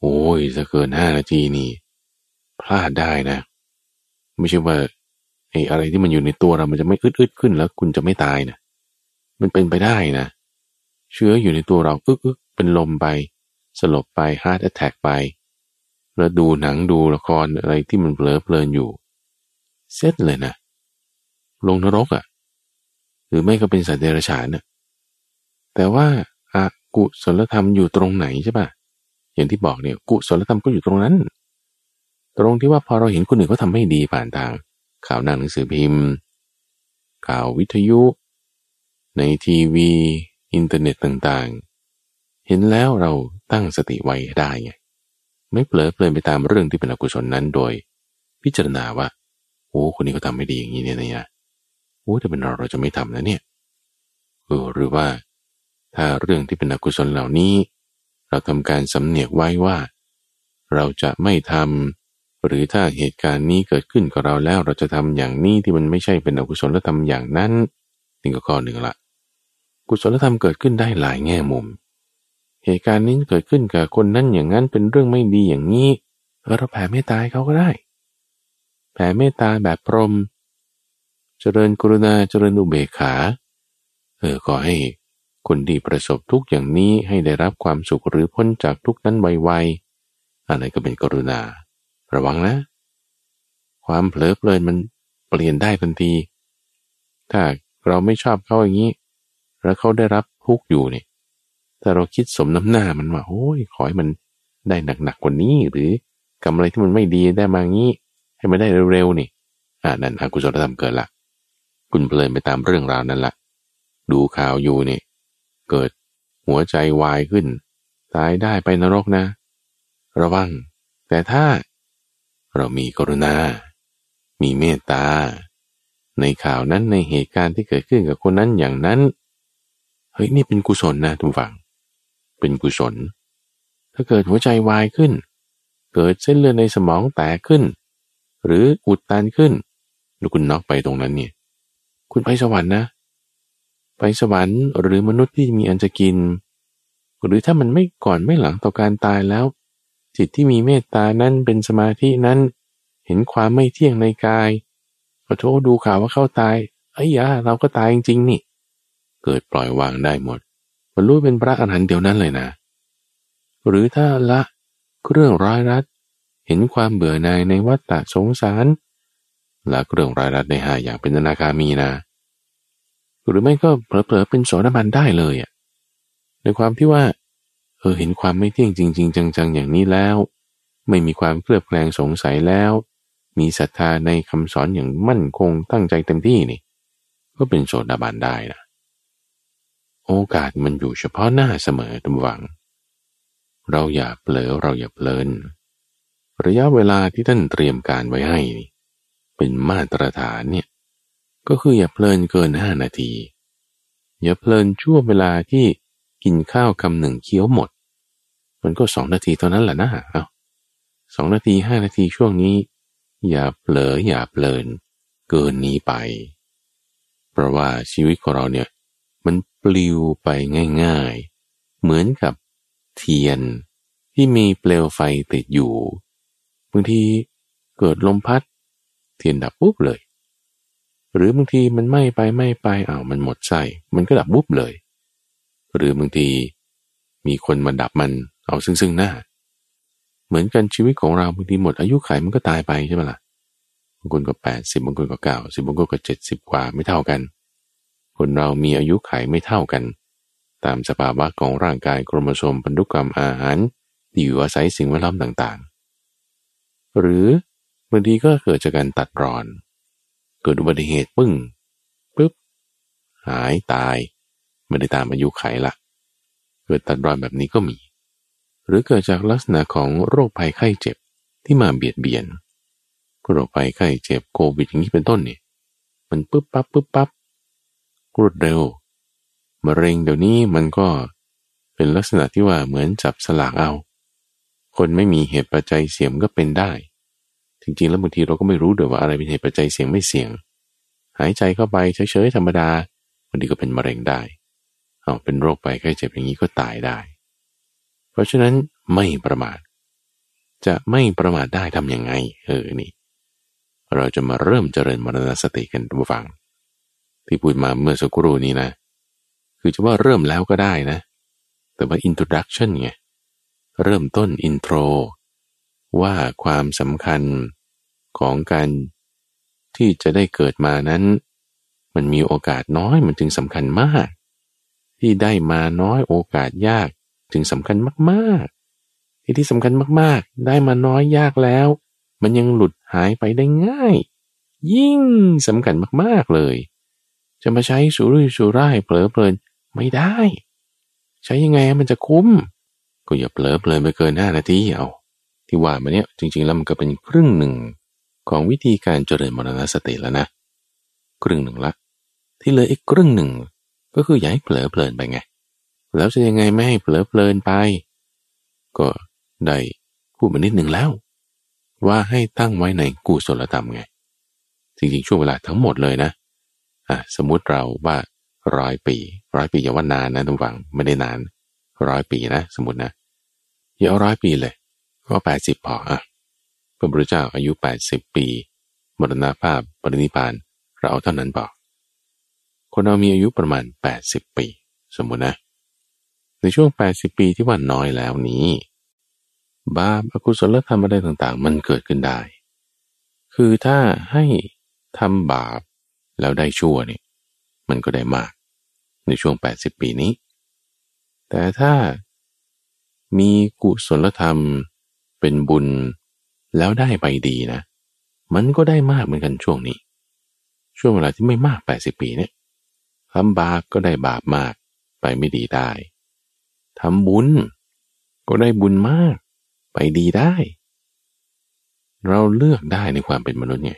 โอ้ยจะเกินห้านาทีนี่พลาดได้นะ ไม่ใช่ว่าไอ้อะไรที่มันอยู่ในตัวเรามันจะไม่อึดๆขึ้นแล้ว คุณจะไม่ตายนะมันเป็นไปได้นะ เชื้ออยู่ในตัวเราอึกๆเป็นลมไป สลบไปฮาร์ดแอทแทกไป แล้วดูหนังดูละครอะไรที่มันเพลิดเพลินอยู่ เสร็จเลยนะ ลงนรกอะ่ะ หรือไม่ก็เป็นสัตว์เดรัจฉานน่ะแต่ว่าอากุศลธรรมอยู่ตรงไหนใช่ปะอย่างที่บอกเนี่ยกุศลธรรมก็อยู่ตรงนั้น ตรงที่ว่าพอเราเห็นคนอื่นเขาทาไม่ดีผ่านทาง ข่าวหนังหนังสือพิมพ์ ข่าววิทยุ ในทีวี อินเทอร์เน็ตต่างๆ เห็นแล้วเราตั้งสติไว้ได้ไง ไม่เผลอเพลินไปตามเรื่องที่เป็นอกุศลนั้นโดย พิจารณาว่าโอ้คนนี้เขาทำไม่ดีอย่างนี้เนี่ยนะโอ้ถ้าเป็นเราเราจะไม่ทำนะเนี่ยเออหรือว่า ถ้าเรื่องที่เป็นอกุศลเหล่านี้ เราทำการสำเนียกไว้ว่า เราจะไม่ทำหรือถ้าเหตุการณ์นี้เกิดขึ้นกับเราแล้วเราจะทำอย่างนี้ที่มันไม่ใช่เป็นอกุศลแล้วทำอย่างนั้นนี่ก็ข้อหนึ่งละกุศลธรรมเกิดขึ้นได้หลายแง่มุม เหตุการณ์นี้เกิดขึ้นกับคนนั้นอย่างนั้นเป็นเรื่องไม่ดีอย่างนี้เราแผ่เมตตาเขาก็ได้ แผ่เมตตาแบบพรม เจริญกรุณาเจริญอุเบกขาเออขอให้คนที่ประสบทุกอย่างนี้ให้ได้รับความสุขหรือพ้นจากทุกนั้นไวๆอะไรก็เป็นกรุณา ระวังนะ ความเผลอเพลินมันเปลี่ยนได้ทันที ถ้าเราไม่ชอบเขาอย่างนี้ แล้วเขาได้รับทุกอยู่เนี่ย แต่เราคิดสมน้ำหน้ามันว่าโอ้ยขอให้มันได้หนักๆกว่านี้ หรือกำอะไรที่มันไม่ดีได้มางี้ ให้มันได้เร็วๆนี่อ่านั่นอกุศลธรรมเกิดละคุณเพลินไปตามเรื่องราวนั้นละดูข่าวอยู่นี่ เกิดหัวใจวายขึ้น ตายได้ไปนรกนะ ระวัง แต่ถ้าเรามีกรุณา มีเมตตา ในข่าวนั้นในเหตุการณ์ที่เกิดขึ้นกับคนนั้นอย่างนั้น เฮ้ยนี่เป็นกุศลนะทุกฝัง เป็นกุศล ถ้าเกิดหัวใจวายขึ้น เกิดเส้นเลือดในสมองแตกขึ้น หรืออุดตันขึ้นแล้วคุณน็อกไปตรงนั้นเนี่ย คุณไปสวรรค์นะ ไปสวรรค์หรือมนุษย์ที่มีอันจะกิน หรือถ้ามันไม่ก่อนไม่หลังต่อการตายแล้ว จิตที่มีเมตตานั้นเป็นสมาธินั้น เห็นความไม่เที่ยงในกายขอโทษดูข่าวว่าเข้าตายไอ้ยาเราก็ตายจริงๆนี่ เกิดปล่อยวางได้หมด รรลุเป็นพระอรหันต์เดียวนั้นเลยนะ หรือถ้าละเรื่องร้ายรัดเห็นความเบื่อหน่ายในวัฏฏะสงสารละเรื่องร้ายรัดในหาอย่างเป็นนาคามีนะ หรือไม่ก็เผลอๆเป็นโสดาบันได้เลยอะในความที่ว่าเออเห็นความไม่เที่ยงจริง ๆ จัง ๆ อย่างนี้แล้ว ไม่มีความเคลือบแคลงสงสัยแล้ว มีศรัทธาในคำสอนอย่างมั่นคงตั้งใจเต็มที่นี่ ก็เป็นโสดาบันได้นะ โอกาสมันอยู่เฉพาะหน้าเสมอตุหวัง เราอย่าเผลอเราอย่าเพลิน ระยะเวลาที่ท่านเตรียมการไว้ให้ เป็นมาตรฐานเนี่ยก็คืออย่าเพลินเกินห้านาที อย่าเพลินช่วงเวลาที่กินข้าวคำหนึ่งเคี้ยวหมด มันก็สองนาทีเท่านั้นแหละนะเอาสองนาทีห้านาทีช่วงนี้ อย่าเผลออย่าเพลิน เกินนี้ไป เพราะว่าชีวิตของเราเนี่ย ปลิวไปง่ายๆ เหมือนกับเทียนที่มีเปลวไฟติดอยู่บางทีเกิดลมพัด เทียนดับปุ๊บเลย หรือบางทีมันไหม่ไปไหม่ไปอ้าวมันหมดไส้มันก็ดับบุบเลย หรือบางทีมีคนมาดับมันเอาซึ่งซึ่งหน้า เหมือนกันชีวิตของเราบางทีหมดอายุไขมันก็ตายไปใช่ไหมละ่ะบางคนก็แปดสิบบางคนก็เก้าสิบบางคนก็เจ็ดสิบกว่าไม่เท่ากัน คนเรามีอายุไขไม่เท่ากัน ตามสภาวะของร่างกายโครโมโซมพันธุกรรมอาหารที่อยู่อาศัยสิ่งแวดล้อมต่างๆ หรือบางทีก็เกิดจากการตัดรอน เกิดอุบัติเหตุปึ้งปุ๊บหายตายไม่ได้ตามอายุไขละเกิดตัดรอนแบบนี้ก็มี หรือเกิดจากลักษณะของโรคภัยไข้เจ็บที่มาเบียดเบียนโรคภัยไข้เจ็บโควิดอย่างนี้เป็นต้นเนี่ยมันปุ๊บปั๊บปุ๊บปั๊บ รวดเร็วมะเร็งเดี๋ยวนี้มันก็เป็นลักษณะที่ว่าเหมือนจับสลากเอา คนไม่มีเหตุปัจจัยเสี่ยมก็เป็นได้ จริงๆแล้วบางทีเราก็ไม่รู้ด้วยว่าอะไรเป็นเหตุปัจจัยเสี่ยงไม่เสี่ยง หายใจเข้าไปเฉยๆธรรมดาบางทีก็เป็นมะเร็งได้เอาเป็นโรคไปไข้เจ็บอย่างนี้ก็ตายได้ เพราะฉะนั้นไม่ประมาท จะไม่ประมาทได้ทํำยังไง เออนี่ เราจะมาเริ่มเจริญมรณสติกันทุกฝัง ที่พูดมาเมื่อสักครู่นี้นะ คือจะว่าเริ่มแล้วก็ได้นะ แต่ว่า introduction ไง เริ่มต้น intro ว่าความสำคัญของการที่จะได้เกิดมานั้น มันมีโอกาสน้อยมันจึงสำคัญมาก ที่ได้มาน้อยโอกาสยากจึงสำคัญมากๆที่ที่สำคัญมากๆ ได้มาน้อยยากแล้ว มันยังหลุดหายไปได้ง่าย ยิ่งสำคัญมากๆเลย จะมาใช้สุรุ่ยสุร่ายเผลอเพลินไม่ได้ ใช้ยังไงมันจะคุ้ม ก็อย่าเผลอเพลินไปเกินห้านาทีเอาที่ว่ามาเนี่ยจริงๆแล้วมันก็เป็นครึ่งหนึ่งของวิธีการเจริญมรณสติแล้วนะ ครึ่งหนึ่งละ ที่เหลืออีกครึ่งหนึ่ง ก็คืออย่าให้เผลอเพลินไปไง แล้วจะยังไงไม่ให้เผลอเพลินไป ก็ได้พูดมานิดหนึ่งแล้ว ว่าให้ตั้งไว้ในกุศลธรรมไงจริงๆช่วงเวลาทั้งหมดเลยนะ อะสมมุติเราว่าร้อยปีร้อยปีอย่าว่านานนะทุกฝังไม่ได้นานร้อยปีนะสมมตินะอย่าร้อยปีเลย ก็แปดสิบพออะพระพุทธเจ้าอายุแปดสิบปีมรณภาพปรินิพานเราเอาเท่านั้นพอคนเรามีอายุประมาณแปดสิบปี สมมุตินะ ในช่วงแปดสิบปีที่ว่าน้อยแล้วนี้ บาปอกุศลธรรมอะไรต่างๆ มันเกิดขึ้นได้ คือถ้าให้ทำบาป แล้วได้ชั่วนี่มันก็ได้มาก ในช่วง 80 ปีนี้ แต่ถ้ามีกุศลธรรมเป็นบุญแล้วได้ไปดีนะ มันก็ได้มากเหมือนกันช่วงนี้ ช่วงเวลาที่ไม่มาก 80 ปีเนี่ยทำบาปก็ได้บาปมากไปไม่ดีได้ทำบุญ ก็ได้บุญมาก ไปดีได้ เราเลือกได้ในความเป็นมนุษย์ไง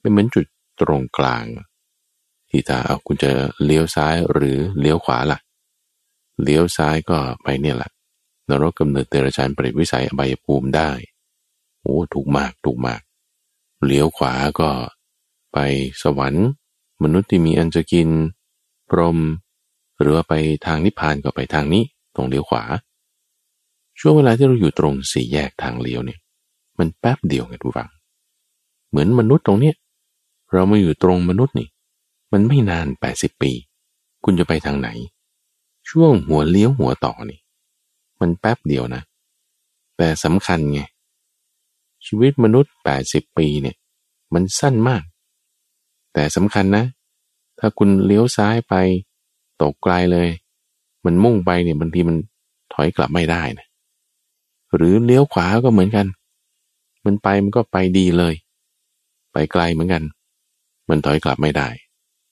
เป็นเหมือนจุด ตรงกลางที่ถ้าเอาคุณจะเลี้ยวซ้ายหรือเลี้ยวขวาละ่ะ เลี้ยวซ้ายก็ไปเนี่ยแหละนรกกำเนิดเตระชันเปรตวิสัยอบายภูมิได้โอ้ถูกมากถูกมาก เลี้ยวขวาก็ไปสวรรค์ มนุษย์ที่มีอันจะกิน พรหมหรือว่าไปทางนิพพานก็ไปทางนี้ ตรงเลี้ยวขวา ช่วงเวลาที่เราอยู่ตรงสี่แยกทางเลี้ยวเนี่ย มันแป๊บเดียวไงทุกฝัง เหมือนมนุษย์ตรงเนี้ย เรามาอยู่ตรงมนุษย์นี่ มันไม่นานแปดสิบปี คุณจะไปทางไหน ช่วงหัวเลี้ยวหัวต่อนี่ มันแป๊บเดียวนะ แต่สำคัญไง ชีวิตมนุษย์แปดสิบปีเนี่ย มันสั้นมาก แต่สำคัญนะ ถ้าคุณเลี้ยวซ้ายไป ตกไกลเลย มันมุ่งไปเนี่ยบางทีมันถอยกลับไม่ได้นะหรือเลี้ยวขวาก็เหมือนกัน มันไปมันก็ไปดีเลย ไปไกลเหมือนกัน มันถอยกลับไม่ได้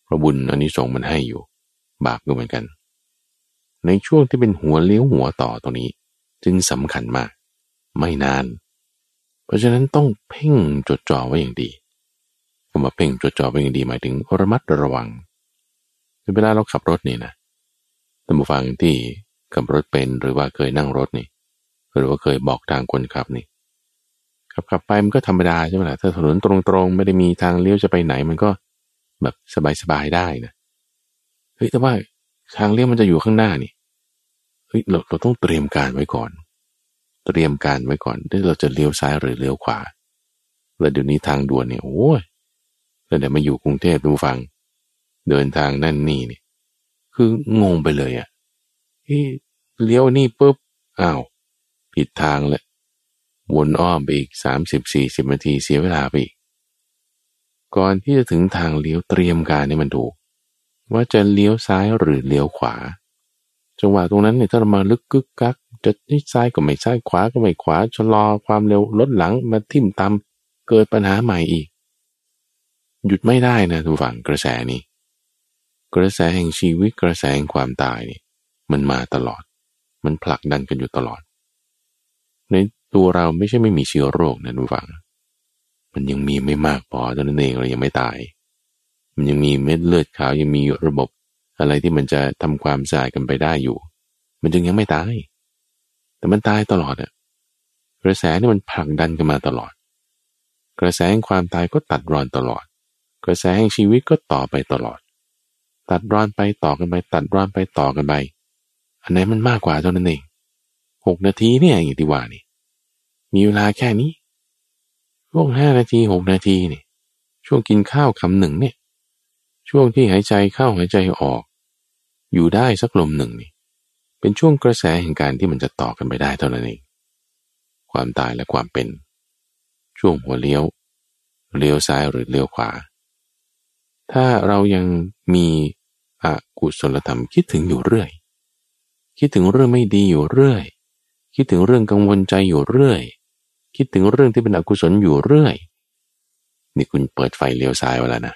พระบุญอันนี้ส่งมันให้อยู่ บาปก็เหมือนกัน ในช่วงที่เป็นหัวเลี้ยวหัวต่อตรงนี้ จึงสำคัญมาก ไม่นาน เพราะฉะนั้นต้องเพ่งจดจ่อไว้อย่างดีคำว่าเพ่งจดจ่อไว้อย่างดีหมายถึงระมัดระวังเวลาเราขับรถนี่นะท่านผู้ฟังที่ขับรถเป็นหรือว่าเคยนั่งรถนี่หรือว่าเคยบอกทางคนขับนี่ ขับขับไปมันก็ธรรมดาใช่ไหมล่ะถ้าถนนตรงๆ ไม่ได้มีทางเลี้ยวจะไปไหน มันก็แบบสบายๆได้นะเฮ้ยแต่ว่าทางเลี้ยวมันจะอยู่ข้างหน้านี่เฮ้ยเราเราต้องเตรียมการไว้ก่อน เตรียมการไว้ก่อนที่เราจะเลี้ยวซ้ายหรือเลี้ยวขวาแล้วเดี๋ยวนี้ทางด่วนเนี่ยโอ้ยแล้วเดี๋ยวมาอยู่กรุงเทพดูฟัง เดินทางนั่นนี่เนี่ยคืองงไปเลยอะ่ะเลี้ยวนี่ปุ๊บอ้าวผิดทางเลย วนอ้อมไปอีกสามสิบสี่สิบนาทีเสียเวลาไปอีกก่อนที่จะถึงทางเลี้ยวเตรียมการให้มันถูก ว่าจะเลี้ยวซ้ายหรือเลี้ยวขวา จังหวะตรงนั้นเนี่ยถ้าเรามาลึกกึกกักจะนี่ซ้ายก็ไม่ซ้ายขวาก็ไม่ขวาชะลอความเร็วลดหลังมาทิ่มตำเกิดปัญหาใหม่อีก หยุดไม่ได้นะทุกฝั่งกระแสนี้ กระแสแห่งชีวิตกระแสแห่งความตายนี่มันมาตลอด มันผลักดันกันอยู่ตลอดใน ตัวเราไม่ใช่ไม่มีเชื้อโรคนะทุกฝัง มันยังมีไม่มากพอตอนนั้นเองเรายังไม่ตาย มันยังมีเม็ดเลือดขาวยังมีระบบอะไรที่มันจะทำความสะอาดกันไปได้อยู่ มันจึงยังไม่ตาย แต่มันตายตลอดอะกระแสนี่มันผลักดันกันมาตลอด กระแสแห่งความตายก็ตัดรอนตลอด กระแสแห่งชีวิตก็ต่อไปตลอด ตัดรอนไปต่อกันไป ตัดรอนไปต่อกันไป อันไหนมันมากกว่าเท่านั้นเองหกนาทีเนี่ยอย่างที่ว่านี่ มีเวลาแค่นี้ช่วงห้านาทีหกนาทีเนี่ยช่วงกินข้าวคำหนึ่งเนี่ย ช่วงที่หายใจเข้าหายใจออก อยู่ได้สักลมหนึ่งนี่เป็นช่วงกระแสแห่งการที่มันจะต่อกันไปได้เท่านั้นเองความตายและความเป็น ช่วงหัวเลี้ยว เลี้ยวซ้ายหรือเลี้ยวขวา ถ้าเรายังมีอกุศลธรรมคิดถึงอยู่เรื่อย คิดถึงเรื่องไม่ดีอยู่เรื่อย คิดถึงเรื่องกังวลใจอยู่เรื่อย คิดถึงเรื่องที่เป็นอกุศลอยู่เรื่อย นี่คุณเปิดไฟเลี้ยวซ้ายไว้แล้วนะ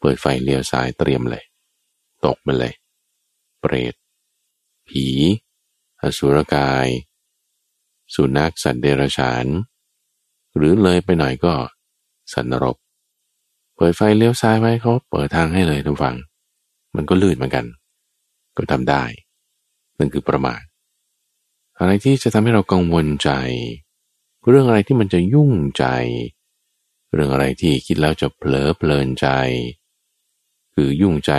เปิดไฟเลี้ยวซ้ายเตรียมเลย ตกไปเลย เปรต ผี อสุรกาย สุนัขสัตว์เดรัจฉาน หรือเลยไปหน่อยก็ สัตว์นรก เปิดไฟเลี้ยวซ้ายไว้เขาเปิดทางให้เลยทุกฝังมันก็ลื่นเหมือนกัน ก็ทำได้นั่นคือประมาทอะไรที่จะทำให้เรากังวลใจ เรื่องอะไรที่มันจะยุ่งใจ เรื่องอะไรที่คิดแล้วจะเผลอเพลินใจ คือยุ่งใจ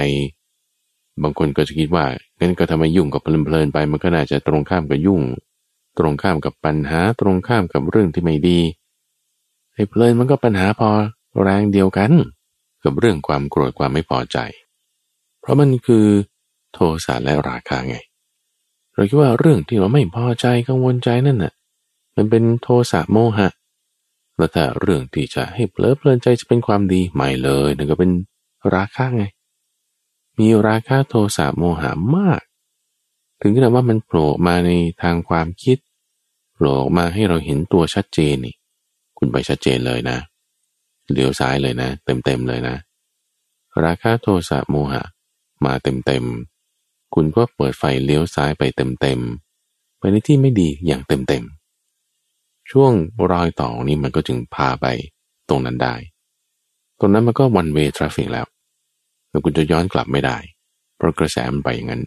บางคนก็จะคิดว่างั้นก็ทำไมยุ่งกับเพลินเพลินไปมันก็น่าจะตรงข้ามกับยุ่ง ตรงข้ามกับปัญหาตรงข้ามกับเรื่องที่ไม่ดีไอ้เพลินมันก็ปัญหาพอแรงเดียวกัน กับเรื่องความโกรธความไม่พอใจ เพราะมันคือโทสะและราคาไง เราคิดว่าเรื่องที่เราไม่พอใจกังวลใจนั่นน่ะ มันเป็นโทสะโมหะ แล้วถ้าเรื่องที่จะให้เพลิดเพลินใจจะเป็นความดีไม่เลยนั่นก็เป็นราคาไง มีราคาโทสะโมหะมาก ถึงขนาดว่ามันโผล่มาในทางความคิดโผล่มาให้เราเห็นตัวชัดเจนนี่ คุณไปชัดเจนเลยนะเลี้ยวซ้ายเลยนะ เต็มเต็มเลยนะ ราคาโทสะโมหะ มาเต็มเต็มคุณก็เปิดไฟเลี้ยวซ้ายไปเต็มเต็มไปในที่ไม่ดีอย่างเต็มเต็ม ช่วงรอยต่อนี้มันก็จึงพาไปตรงนั้นได้ ตรงนั้นมันก็ one way traffic แล้วแล้วคุณจะย้อนกลับไม่ได้ เพราะกระแสมันไปอย่างนั้น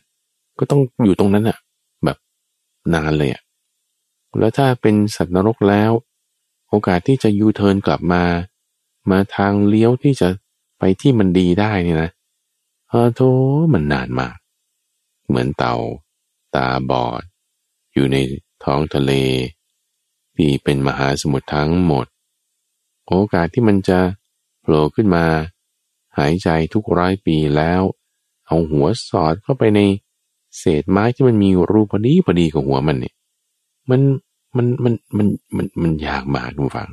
ก็ต้องอยู่ตรงนั้นอะแบบนานเลยอะแล้วถ้าเป็นสัตว์นรกแล้ว โอกาสที่จะยูเทิร์นกลับมา มาทางเลี้ยวที่จะไปที่มันดีได้นี่นะเออโธมันนานมาก เหมือนเต่า ตาบอด อยู่ในท้องทะเล ที่เป็นมหาสมุทรทั้งหมด โอกาสที่มันจะโผล่ขึ้นมา หายใจทุกร้อยปีแล้ว เอาหัวสอดเข้าไปในเศษไม้ที่มันมีรูพอดีพอดีกับหัวมันเนี่ยมันมันมันมันมันมันยากมากทุกฝัง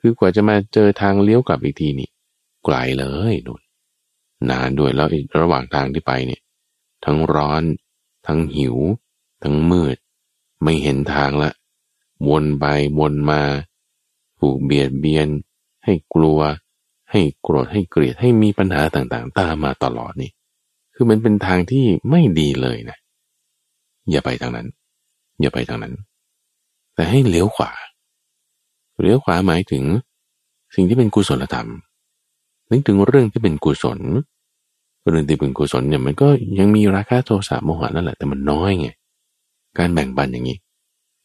คือกว่าจะมาเจอทางเลี้ยวกลับอีกทีนี่ไกลเลยนุ่นนานด้วยแล้วระหว่างทางที่ไปเนี่ย ทั้งร้อน ทั้งหิว ทั้งมืด ไม่เห็นทางละ วนไปวนมา ถูกเบียดเบียน ให้กลัว ให้โกรธให้เกลียดให้มีปัญหาต่างๆ ตามมาตลอดนี่ คือมันเป็นทางที่ไม่ดีเลยนะ อย่าไปทางนั้น อย่าไปทางนั้น แต่ให้เลี้ยวขวา เลี้ยวขวาหมายถึง สิ่งที่เป็นกุศลธรรม นึกถึงเรื่องที่เป็นกุศลเรื่องที่เป็นกุศลเนี่ยมันก็ยังมีราคาโทสะโมหะนั่นแหละแต่มันน้อยไงการแบ่งปันอย่างนี้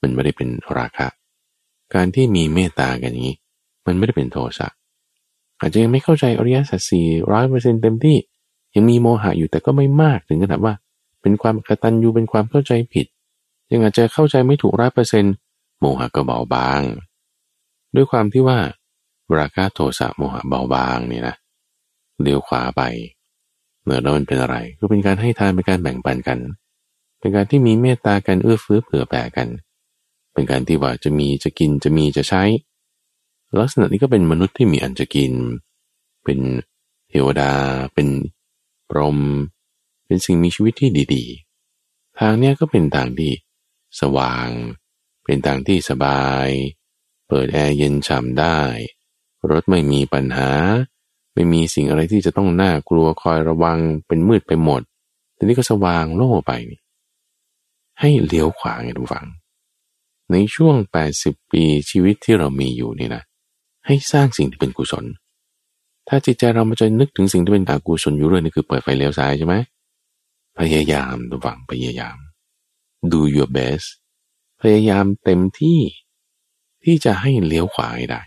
มันไม่ได้เป็นราคาการที่มีเมตตากันอย่างนี้ มันไม่ได้เป็นโทสะอาจจะยังไม่เข้าใจอริยสัจสี่ร้อยเปอร์เซ็นเต็มที่ ยังมีโมหะอยู่แต่ก็ไม่มากถึงขนาดว่า เป็นความกตัญญูเป็นความเข้าใจผิด ยังอาจจะเข้าใจไม่ถูกร้อยเปอร์เซ็นต์โมหะก็เบาบาง ด้วยความที่ว่าราคะโทสะโมหะเบาบางนี่นะเลี้ยวขวาไปเมื่อเรามันเป็นอะไรก็เป็นการให้ทานเป็นการแบ่งปันกัน เป็นการที่มีเมตตากันเอื้อเฟื้อเผื่อแผ่กัน เป็นการที่ว่าจะมีจะกินจะมีจะใช้ ลักษณะนี้ก็เป็นมนุษย์ที่มีอันจะกิน เป็นเทวดา เป็นพรหมเป็นสิ่งมีชีวิตที่ดีๆ ทางเนี้ยก็เป็นทางที่สว่าง เป็นทางที่สบาย เปิดแอร์เย็นฉ่ำได้ รถไม่มีปัญหา ไม่มีสิ่งอะไรที่จะต้องน่ากลัวคอยระวังเป็นมืดไปหมด ทีนี้ก็สว่างโล่ไปนี่ให้เลี้ยวขวาไงทุกฝัง ในช่วง 80 ปีชีวิตที่เรามีอยู่นี่นะ ให้สร้างสิ่งที่เป็นกุศล ถ้าจิตใจเรามันจะนึกถึงสิ่งที่เป็นตากุศลอยู่เรื่อยนี่คือเปิดไฟเลี้ยวซ้ายใช่ไหมพยายามทุกฝังพยายาม do your best พยายามเต็มที่ที่จะให้เลี้ยวขวาให้ได้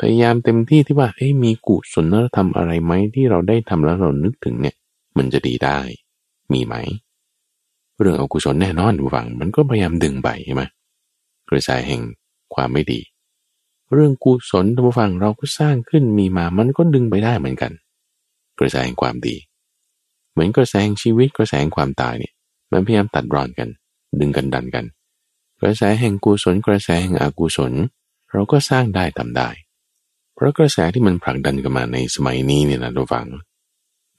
พยายามเต็มที่ที่ว่าเอ้มีกุศลธรรมอะไรไหมที่เราได้ทำแล้วเรานึกถึงเนี่ย มันจะดีได้ มีไหม เรื่องอกุศลแน่นอนฟัง มันก็พยายามดึงไปใช่ไหมกระแสแห่งความไม่ดี เรื่องกุศลท่านผู้ฟังเราก็สร้างขึ้นมีมามันก็ดึงไปได้เหมือนกัน กระแสแห่งความดี เหมือนกระแสแห่งชีวิตกระแสแห่งความตายเนี่ย มันพยายามตัดรอนกัน ดึงกันดันกัน กระแสแห่งกุศล กระแสแห่งอกุศล เราก็สร้างได้ทำได้ เพราะกระแสที่มันผลักดันกันมาในสมัยนี้เนี่ยนะทุกฝัง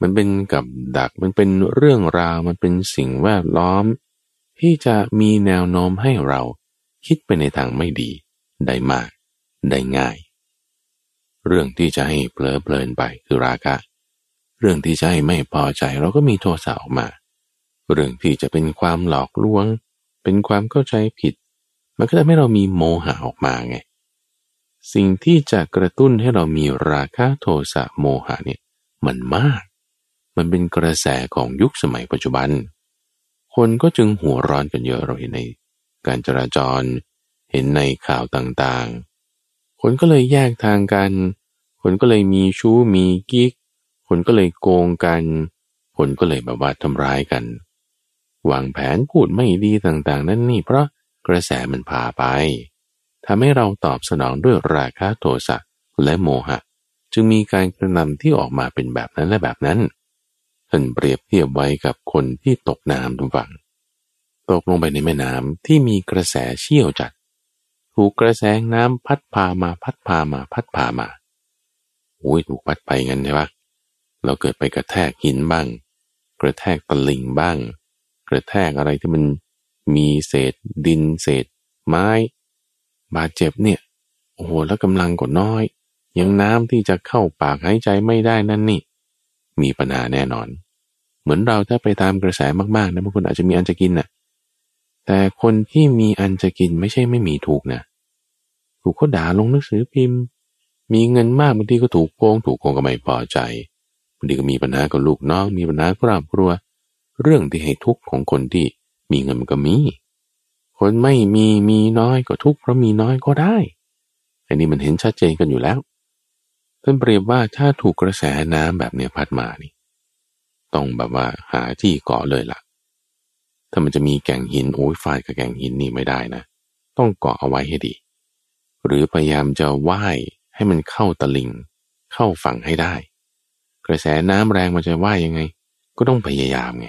มันเป็นกับดัก มันเป็นเรื่องราว มันเป็นสิ่งแวดล้อม ที่จะมีแนวโน้มให้เราคิดไปในทางไม่ดี ได้มาก ได้ง่าย เรื่องที่จะให้เผลอเพลินไปคือราคะ เรื่องที่จะให้ไม่พอใจเราก็มีโทสะออกมา เรื่องที่จะเป็นความหลอกลวง เป็นความเข้าใจผิด มันก็จะให้เรามีโมหะออกมาไง สิ่งที่จะกระตุ้นให้เรามีราคะโทสะโมหะเนี่ยมันมาก มันเป็นกระแสของยุคสมัยปัจจุบัน คนก็จึงหัวร้อนกันเยอะเราเห็นในการจราจร เห็นในข่าวต่างๆ คนก็เลยแยกทางกัน คนก็เลยมีชู้มีกิ๊ก คนก็เลยโกงกัน คนก็เลยแบบว่าทำร้ายกันวางแผนพูดไม่ดีต่างๆ นั่นนี่เพราะกระแสมันพาไปทำให้เราตอบสนองด้วยราคะโทสะและโมหะ จึงมีการกระนำที่ออกมาเป็นแบบนั้นและแบบนั้น ท่านเปรียบเทียบไว้กับคนที่ตกน้ำทุกฝั่งตกลงไปในแม่น้ำที่มีกระแสเชี่ยวจัด ถูกกระแสน้ำพัดพามาพัดพามาพัดพามาโอ้ยถูกพัดไปงั้นใช่ปะเราเกิดไปกระแทกหินบ้าง กระแทกตะลิ่งบ้าง กระแทกอะไรที่มันมีเศษดินเศษ ไม้ บาดเจ็บเนี่ย โอ้โหแล้วกำลังก็น้อย ยังน้ำที่จะเข้าปากหายใจไม่ได้นั่นนี่ มีปัญหาแน่นอน เหมือนเราถ้าไปตามกระแสมากๆนะบางคนอาจจะมีอันจะกินน่ะแต่คนที่มีอันจะกินไม่ใช่ไม่มีถูกนะถูกเขาด่าลงหนังสือพิมพ์ มีเงินมากบางทีก็ถูกโกง ถูกโกงก็ไม่พอใจบางทีก็มีปัญหากับลูกน้องมีปัญหาครอบครัว เรื่องที่ให้ทุกข์ของคนที่มีเงินมันก็มี คนไม่มีมีน้อยก็ทุกข์เพราะมีน้อยก็ได้อันนี้มันเห็นชัดเจนกันอยู่แล้วท่านเปรียบว่าถ้าถูกกระแสน้ำแบบเนี้ยพัดมานี่ ต้องแบบว่าหาที่เกาะเลยละ่ะ ถ้ามันจะมีแก่งหินโอ้ยฟาดกับแก่งหินนี่ไม่ได้นะ ต้องเกาะเอาไว้ให้ดี หรือพยายามจะว่ายให้มันเข้าตะลิง เข้าฝั่งให้ได้ กระแสน้ำแรงมันจะว่ายยังไง ก็ต้องพยายามไง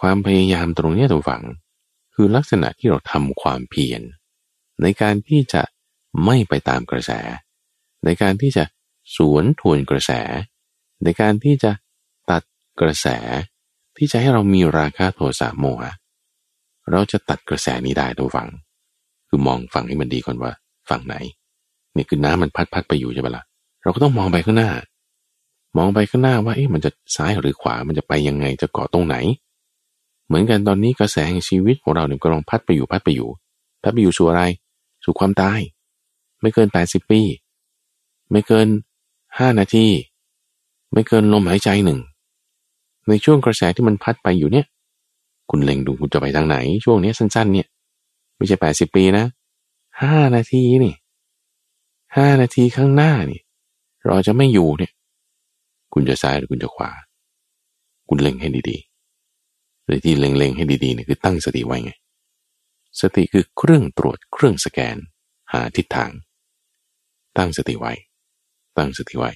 ความพยายามตรงนี้ตัวฝัง คือลักษณะที่เราทำความเพียรในการที่จะไม่ไปตามกระแส ในการที่จะสวนทวนกระแส ในการที่จะ กระแสที่จะให้เรามีราคาโทสะโมหะเราจะตัดกระแสนี้ได้ทุกฝั่งคือมองฝั่งให้มันดีก่อนว่า ฝั่งไหนนี่คือน้ำมันพัดพัดไปอยู่ใช่ไหมละ่ะเราก็ต้องมองไปข้างหน้า มองไปข้างหน้าว่าเอ๊ะมันจะซ้ายหรือขวามันจะไปยังไงจะเกาะตรงไหน เหมือนกันตอนนี้กระแสแห่งชีวิตของเราเนี่ยกำลังพัดไปอยู่พัดไปอยู่พัดไปอยู่สู่อะไร สู่ความตาย ไม่เกินแปดสิบปี ไม่เกินห้านาที ไม่เกินลมหายใจหนึ่ง ในช่วงกระแสที่มันพัดไปอยู่เนี่ย คุณเล็งดูคุณจะไปทางไหน ช่วงนี้สั้นๆ เนี่ย ไม่ใช่แปดสิบปีนะห้านาทีนี่ห้านาทีข้างหน้านี่ เราจะไม่อยู่เนี่ย คุณจะซ้ายหรือคุณจะขวา คุณเล็งให้ดีๆเลยที่เล็งๆให้ดีๆเนี่ยคือตั้งสติไว้ไง สติคือเครื่องตรวจเครื่องสแกน หาทิศทาง ตั้งสติไว้ ตั้งสติไว้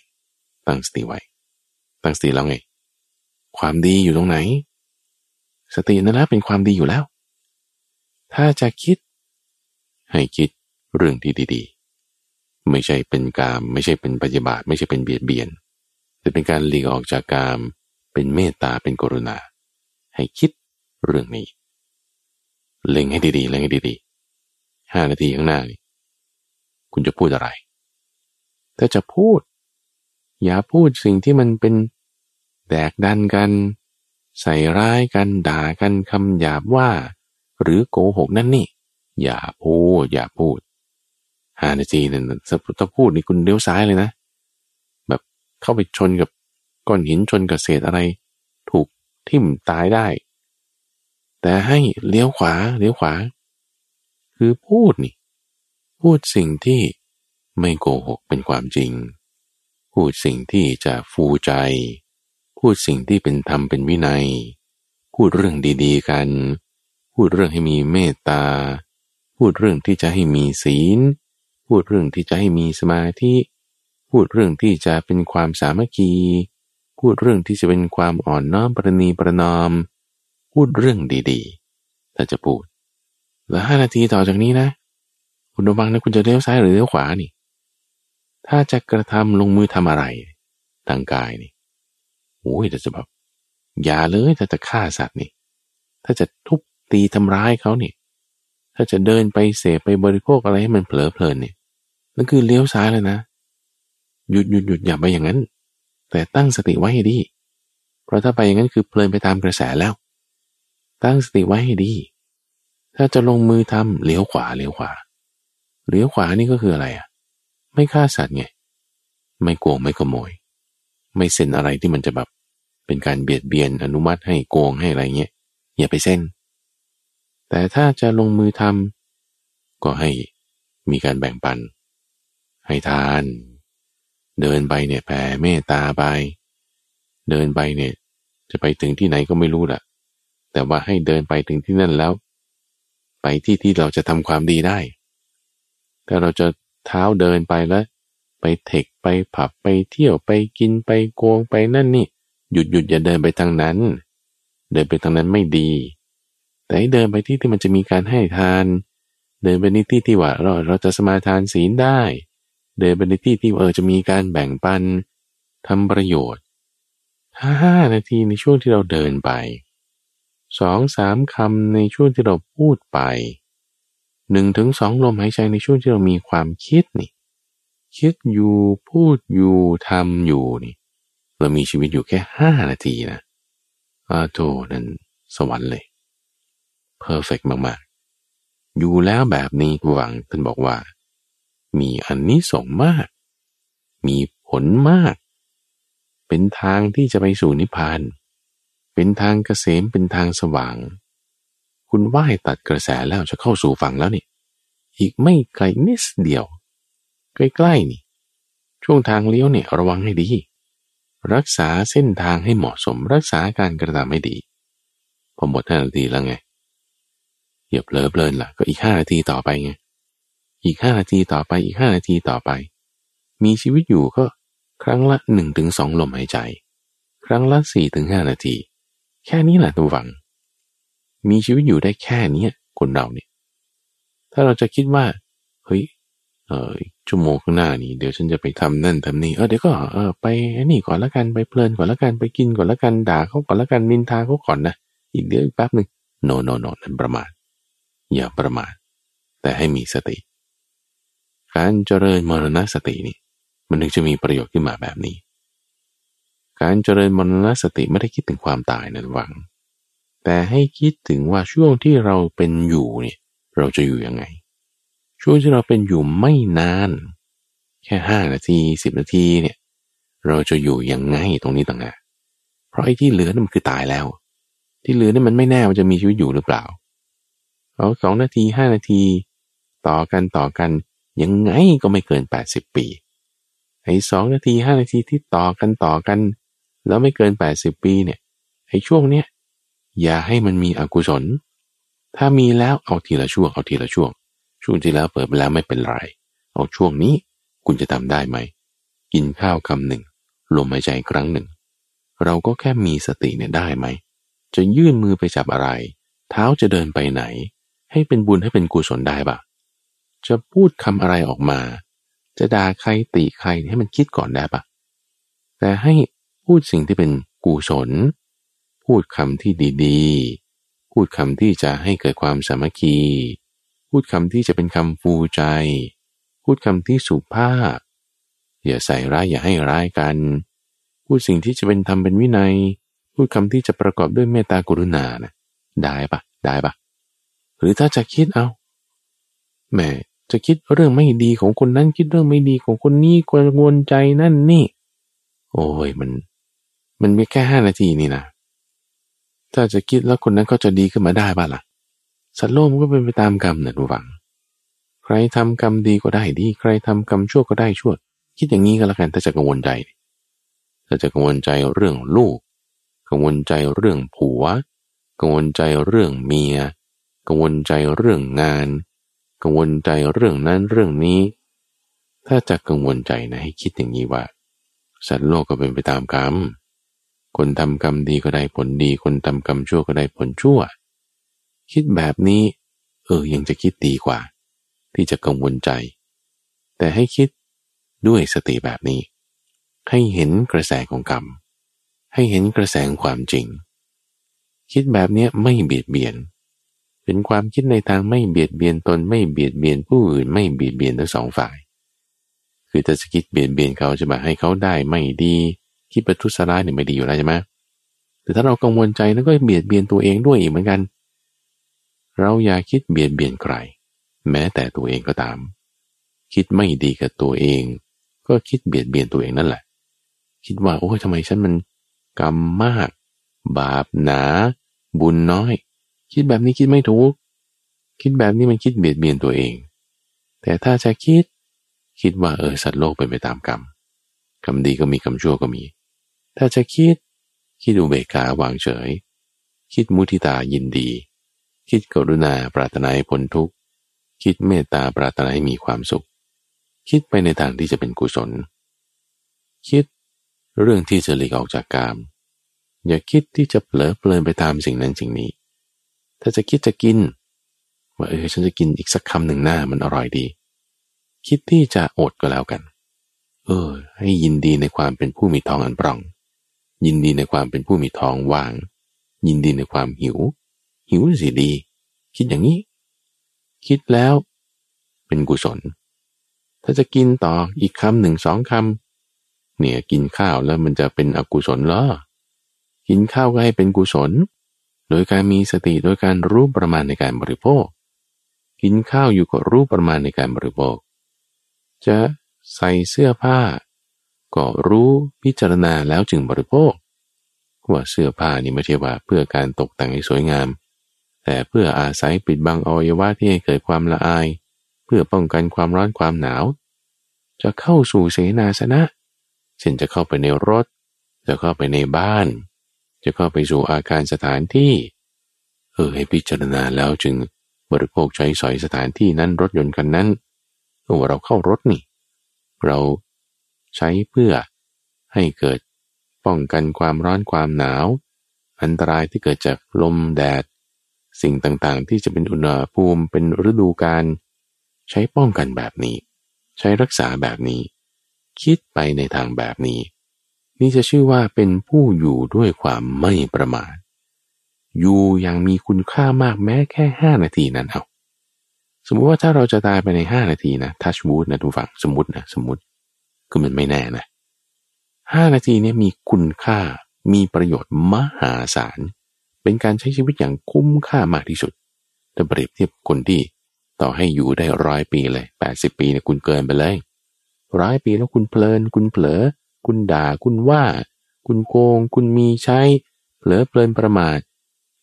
ตั้งสติไว้ ตั้งสติแล้วไง ความดีอยู่ตรงไหน สตินั่นแหละเป็นความดีอยู่แล้ว ถ้าจะคิด ให้คิดเรื่องที่ดีๆ ไม่ใช่เป็นกาม ไม่ใช่เป็นปฏิบัติไม่ใช่เป็นเบียดเบียน แต่เป็นการหลีกออกจากกาม เป็นเมตตาเป็นกรุณา ให้คิดเรื่องนี้ เล็งให้ดีๆ เล็งให้ดีๆห้านาทีข้างหน้านี่คุณจะพูดอะไร ถ้าจะพูด อย่าพูดสิ่งที่มันเป็น แดกดันกัน ใส่ร้ายกันด่ากันคำหยาบว่า หรือโกหกนั่นนี่ อย่าพูดอย่าพูดหานาทีเนี่ยถ้าพูดนี่คุณเลี้ยวซ้ายเลยนะ แบบเข้าไปชนกับก้อนหินชนกับเศษอะไร ถูกทิ่มตายได้ แต่ให้เลี้ยวขวาเลี้ยวขวา คือพูดนี่ พูดสิ่งที่ไม่โกหกเป็นความจริง พูดสิ่งที่จะฟูใจ พูดสิ่งที่เป็นธรรมเป็นวินัย พูดเรื่องดีๆกัน พูดเรื่องให้มีเมตตา พูดเรื่องที่จะให้มีศีล พูดเรื่องที่จะให้มีสมาธิ พูดเรื่องที่จะเป็นความสามัคคี พูดเรื่องที่จะเป็นความอ่อนน้อมประนีประนอม พูดเรื่องดีๆ ถ้าจะพูด แล้วห้านาทีต่อจากนี้นะ คุณระวังนะคุณจะเลี้ยวซ้ายหรือเลี้ยวขวานี่ ถ้าจะกระทำลงมือทำอะไร ทางกายนี่ โอ้ยแต่จะแบบอย่าเลยถ้าจะฆ่าสัตว์นี่ ถ้าจะทุบตีทำร้ายเขาเนี่ยถ้าจะเดินไปเสพไปบริโภคอะไรให้มันเผลอเพลินเนี่ยนั่นคือเลี้ยวซ้ายเลยนะ หยุดหยุดหยุดอย่าไปอย่างนั้น แต่ตั้งสติไว้ให้ดี เพราะถ้าไปอย่างนั้นคือเพลินไปตามกระแสแล้ว ตั้งสติไว้ให้ดี ถ้าจะลงมือทำเลี้ยวขวาเลี้ยวขวา เลี้ยวขวานี่ก็คืออะไรอะ ไม่ฆ่าสัตว์ไง ไม่โกงไม่ขโมย ไม่เซ็นอะไรที่มันจะแบบ เป็นการเบียดเบียนอนุมัติให้โกงให้อะไรเงี้ยอย่าไปเส้น แต่ถ้าจะลงมือทำก็ให้มีการแบ่งปัน ให้ทาน เดินไปเนี่ยแผ่เมตตาไป เดินไปเนี่ย จะไปถึงที่ไหนก็ไม่รู้ล่ะ แต่ว่าให้เดินไปถึงที่นั่นแล้ว ไปที่ที่เราจะทำความดีได้ ถ้าเราจะเท้าเดินไปแล้ว ไปเทคไปผับไปเที่ยวไปกินไปโกงไปนั่นนี่ หยุดหยุดอย่าเดินไปทางนั้น เดินไปทางนั้นไม่ดี แต่ให้เดินไปที่ที่มันจะมีการให้ทาน เดินไปในที่ที่ว่าเราเราจะสมาทานศีลได้ เดินไปในที่ที่เออจะมีการแบ่งปันทำประโยชน์ห้านาทีในช่วงที่เราเดินไปสองสามคำในช่วงที่เราพูดไปหนึ่งถึงสองลมหายใจในช่วงที่เรามีความคิดนี่ คิดอยู่พูดอยู่ทำอยู่นี่ เรามีชีวิตอยู่แค่ห้านาทีนะอาโทนั้นสวรรค์เลยเพอร์เฟกมากๆ อยู่แล้วแบบนี้หวังท่านบอกว่า มีอันนี้ส่งมาก มีผลมาก เป็นทางที่จะไปสู่นิพพาน เป็นทางเกษมเป็นทางสว่าง คุณว่ายตัดกระแสแล้วจะเข้าสู่ฝั่งแล้วนี่ อีกไม่ไกลนิดเดียว ใกล้ๆนี่ ช่วงทางเลี้ยวเนี่ยระวังให้ดี รักษาเส้นทางให้เหมาะสม รักษาการกระทำให้ดีพอหมดห้านาทีแล้วไงอย่าเผลอเพลินล่ะ ก็อีกห้านาทีต่อไปไงอีกห้านาทีต่อไปอีกห้านาทีต่อไป มีชีวิตอยู่ก็ครั้งละหนึ่งถึงสองลมหายใจ ครั้งละสี่ถึงห้านาที แค่นี้แหละตัวฝัง มีชีวิตอยู่ได้แค่นี้คนเราเนี่ย ถ้าเราจะคิดว่า เฮ้ย เออชั่วโมงข้างหน้านี่เดี๋ยวฉันจะไปทำนั่นทำนี่เออเดี๋ยวก็เออไปนี่ก่อนละกันไปเพลินก่อนละกันไปกินก่อนละกันด่าเขาก่อนละกันนินทาเขาก่อนนะอีกเดี๋ยวอีกแป๊บหนึ่งโนโนโนนั่นประมาทอย่าประมาทแต่ให้มีสติ การเจริญมรณสตินี่มันถึงจะมีประโยชน์ขึ้นมาแบบนี้ การเจริญมรณสติไม่ได้คิดถึงความตายนะหวัง แต่ให้คิดถึงว่าช่วงที่เราเป็นอยู่เนี่ยเราจะอยู่ยังไง ช่วงที่เราเป็นอยู่ไม่นาน แค่ห้านาทีสิบนาทีเนี่ย เราจะอยู่ยังไงตรงนี้ต่างหากเพราะไอ้ที่เหลือนั่นมันคือตายแล้ว ที่เหลือนั่นมันไม่แน่ว่าจะมีชีวิตอยู่หรือเปล่าเอาสองนาทีห้านาที ต่อกันต่อกันยังไงก็ไม่เกินแปดสิบปีไอ้สองนาทีห้านาทีที่ต่อกันต่อกัน แล้วไม่เกินแปดสิบปีเนี่ยไอ้ช่วงเนี้ยอย่าให้มันมีอกุศล ถ้ามีแล้วเอาทีละช่วงเอาทีละช่วง ช่วงที่แล้วเปิดไปแล้วไม่เป็นไร เอาช่วงนี้คุณจะทำได้ไหม กินข้าวคำหนึ่ง ลมหายใจครั้งหนึ่ง เราก็แค่มีสติเนี่ยได้ไหม จะยื่นมือไปจับอะไร เท้าจะเดินไปไหน ให้เป็นบุญให้เป็นกุศลได้ปะจะพูดคำอะไรออกมา จะด่าใครติใครให้มันคิดก่อนได้ปะแต่ให้พูดสิ่งที่เป็นกุศล พูดคำที่ดีๆ พูดคำที่จะให้เกิดความสามัคคี พูดคำที่จะเป็นคำฟูใจ พูดคำที่สุภาพ อย่าใส่ร้ายอย่าให้ร้ายกัน พูดสิ่งที่จะเป็นธรรมเป็นวินัย พูดคำที่จะประกอบด้วยเมตตากรุณานะได้ปะได้ปะหรือถ้าจะคิดเอาแม่จะคิดเรื่องไม่ดีของคนนั้นคิดเรื่องไม่ดีของคนนี้กังวลใจนั่นนี่ โอ้ยมัน มันมีแค่ห้านาทีนี่นะถ้าจะคิดแล้วคนนั้นก็จะดีขึ้นมาได้บ้าล่ะ สัตว์โลกมันก็เป็นไปตามกรรมนะทุกฝัง ใครทำกรรมดีก็ได้ดี ใครทำกรรมชั่วก็ได้ชั่ว คิดอย่างนี้ก็แล้วกันถ้าจะกังวลใจ ถ้าจะกังวลใจเรื่องลูก กังวลใจเรื่องผัว กังวลใจเรื่องเมีย กังวลใจเรื่องงาน กังวลใจเรื่องนั้นเรื่องนี้ ถ้าจะกังวลใจนะให้คิดอย่างนี้ว่า สัตว์โลกก็เป็นไปตามกรรม คนทำกรรมดีก็ได้ผลดี คนทำกรรมชั่วก็ได้ผลชั่ว คิดแบบนี้ เออ ยังจะคิดดีกว่า ที่จะกังวลใจ แต่ให้คิดด้วยสติแบบนี้ ให้เห็นกระแสของกรรม ให้เห็นกระแสความจริง คิดแบบนี้ไม่เบียดเบียน เป็นความคิดในทางไม่เบียดเบียนตนไม่เบียดเบียนผู้อื่นไม่เบียดเบียนทั้งสองฝ่ายคือคือถ้าจะคิดเบียดเบียนเขาจะมาให้เขาได้ไม่ดีคิดประทุษร้ายเนี่ยไม่ดีอยู่แล้วใช่ไหมแต่ถ้าเรากังวลใจแล้วก็เบียดเบียนตัวเองด้วยอีกเหมือนกัน เราอย่าคิดเบียดเบียนใคร แม้แต่ตัวเองก็ตาม คิดไม่ดีกับตัวเอง ก็คิดเบียดเบียนตัวเองนั่นแหละ คิดว่าโอ้ยทำไมฉันมันกรรมมาก บาปหนา บุญน้อย คิดแบบนี้คิดไม่ถูก คิดแบบนี้มันคิดเบียดเบียนตัวเอง แต่ถ้าจะคิด คิดว่าเออสัตว์โลกเป็นไปตามกรรมกรรมดีก็มีกรรมชั่วก็มี ถ้าจะคิด คิดอุเบกขาวางเฉย คิดมุทิตายินดี คิดกรุณาปรารถนาให้พ้นทุกข์ คิดเมตตาปรารถนาให้มีความสุข คิดไปในทางที่จะเป็นกุศล คิดเรื่องที่จะหลีกออกจากกาม อย่าคิดที่จะเผลอเพลินไปตามสิ่งนั้นสิ่งนี้ ถ้าจะคิดจะกินว่าเออฉันจะกินอีกสักคำหนึ่งหน้ามันอร่อยดี คิดที่จะอดก็แล้วกัน เออ ให้ยินดีในความเป็นผู้มีท้องอันปร่อง ยินดีในความเป็นผู้มีท้องว่าง ยินดีในความหิว หิวสิดี คิดอย่างนี้ คิดแล้ว เป็นกุศล ถ้าจะกินต่ออีกคำหนึ่งสองคำเนี่ยกินข้าวแล้วมันจะเป็นอกุศลเหรอกินข้าวก็ให้เป็นกุศล โดยการมีสติโดยการรู้ประมาณในการบริโภค กินข้าวอยู่กับรู้ประมาณในการบริโภค จะใส่เสื้อผ้า ก็รู้พิจารณาแล้วจึงบริโภคว่าเสื้อผ้านี่ไม่ใช่ว่าเพื่อการตกแต่งให้สวยงาม แต่เพื่ออาศัยปิดบังอวัยวะที่ให้เกิดความละอาย เพื่อป้องกันความร้อนความหนาว จะเข้าสู่เสนาสนะเช่นจะเข้าไปในรถ จะเข้าไปในบ้าน จะเข้าไปสู่อาคารสถานที่ เออให้พิจารณาแล้วจึงบริโภคใช้สอยสถานที่นั้นรถยนต์กันนั้นโอ้เราเข้ารถนี่ เราใช้เพื่อให้เกิดป้องกันความร้อนความหนาว อันตรายที่เกิดจากลมแดด สิ่งต่างๆ ที่จะเป็นอุณหภูมิเป็นฤดูกาลใช้ป้องกันแบบนี้ ใช้รักษาแบบนี้ คิดไปในทางแบบนี้ นี่จะชื่อว่าเป็นผู้อยู่ด้วยความไม่ประมาทอยู่อย่างมีคุณค่ามากแม้แค่ห้านาทีนั้นเอาสมมุติว่าถ้าเราจะตายไปในห้านาทีนะทัชวูดนะทุกฝั่งสมมตินะสมมติคือมันไม่แน่นะห้านาทีนี้มีคุณค่ามีประโยชน์มหาศาล เป็นการใช้ชีวิตอย่างคุ้มค่ามากที่สุดถ้าเปรียบเทียบคนที่ต่อให้อยู่ได้ร้อยปีเลยแปดสิบปีเนี่ยคุณเกินไปเลยร้อยปีแล้วคุณเพลิน คุณเผลอ คุณด่า คุณว่า คุณโกง คุณมีใช้ เผลอเพลินประมาท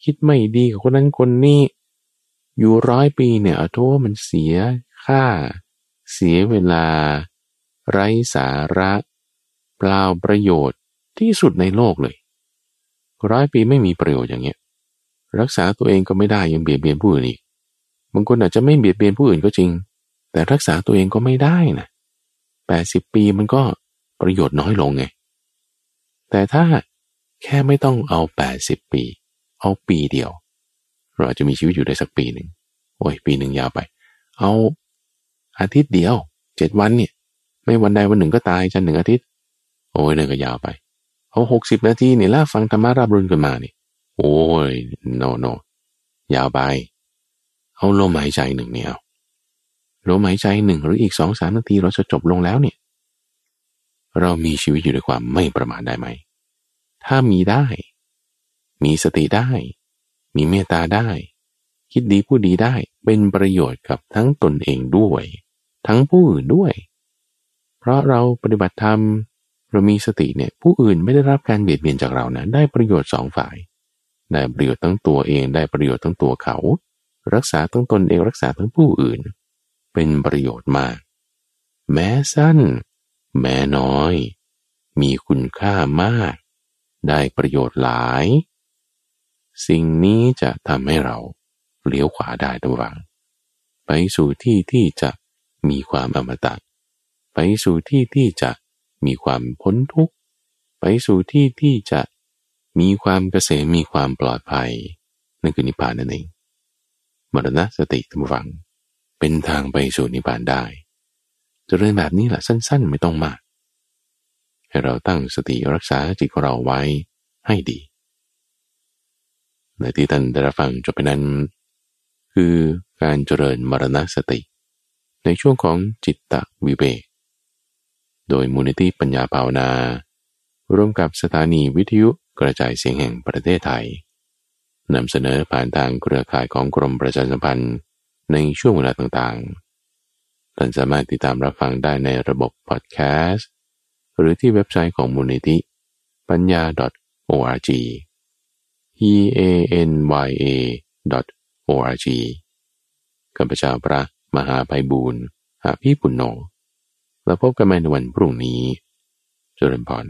คิดไม่ดีกับคนนั้นคนนี้ อยู่ร้อยปีเนี่ยโทษมันเสียค่า เสียเวลา ไร้สาระ เปล่าประโยชน์ที่สุดในโลกเลย ร้อยปีไม่มีประโยชน์อย่างเงี้ย รักษาตัวเองก็ไม่ได้ยังเบียดเบียนผู้อื่นอีกบางคนอาจจะไม่เบียดเบียนผู้อื่นก็จริง แต่รักษาตัวเองก็ไม่ได้นะแปดสิบปีมันก็ประโยชน์น้อยลงไง แต่ถ้าแค่ไม่ต้องเอาแปดสิบปี เอาปีเดียว เราอาจจะมีชีวิตอยู่ได้สักปีหนึ่งโอ้ยปีหนึ่งยาวไป เอาอาทิตย์เดียวเจ็ดวันเนี่ย ไม่วันใดวันหนึ่งก็ตายจันหนึ่งอาทิตย์ โอ้ยเนี่ยก็ยาวไป เอาหกสิบนาทีเนี่ยแล้วฟังธรรมะรับรุนกันมานี่ โอ้ยโนโนยาวไป เอาลมหายใจหนึ่งเนี่ยลมหายใจหนึ่งหรืออีกสองสามนาทีเราจะจบลงแล้วเนี่ย เรามีชีวิตอยู่ด้วยความไม่ประมาทได้ไหม ถ้ามีได้ มีสติได้ มีเมตตาได้ คิดดีผู้ดีได้ เป็นประโยชน์กับทั้งตนเองด้วย ทั้งผู้อื่นด้วย เพราะเราปฏิบัติธรรม เรามีสติเนี่ยผู้อื่นไม่ได้รับการเบียดเบียนจากเรานะได้ประโยชน์สองฝ่ายได้ประโยชน์ทั้งตัวเองได้ประโยชน์ทั้งตัวเขา รักษาทั้งตนเองรักษาทั้งผู้อื่น เป็นประโยชน์มาก แม้สั้น แม้น้อย มีคุณค่ามาก ได้ประโยชน์หลาย สิ่งนี้จะทำให้เราเลี้ยวขวาได้ระหว่างไปสู่ที่ที่จะมีความอมตะ ไปสู่ที่ที่จะ มีความพ้นทุกข์ไปสู่ที่ที่จะมีความเกษมมีความปลอดภัยนั่นคือนิพพานนั่นเองมรณะสติทุกฝัง เป็นทางไปสู่นิพพานได้จะเรียนแบบนี้แหละสั้น ๆ ไม่ต้องมาก ให้เราตั้งสติรักษาจิตของเราไว้ให้ดีในที่ท่านได้รับฟังจบไปนั้น คือการเจริญมรณสติ ในช่วงของจิตตวิเวก โดยมูลนิธิปัญญาภาวนา ร่วมกับสถานีวิทยุกระจายเสียงแห่งประเทศไทยนำเสนอผ่านทางเครือข่ายของกรมประชาสัมพันธ์ในช่วงเวลาต่างๆ ท่านสามารถติดตามรับฟังได้ในระบบพอดแคสต์ หรือที่เว็บไซต์ของมูลนิธิปัญญา .org e a n y a org ข้าพเจ้าพระมหาไพบูรณ์อาภีปุณโญ เราพบกันใหม่ในวันพรุ่งนี้ เจริญพร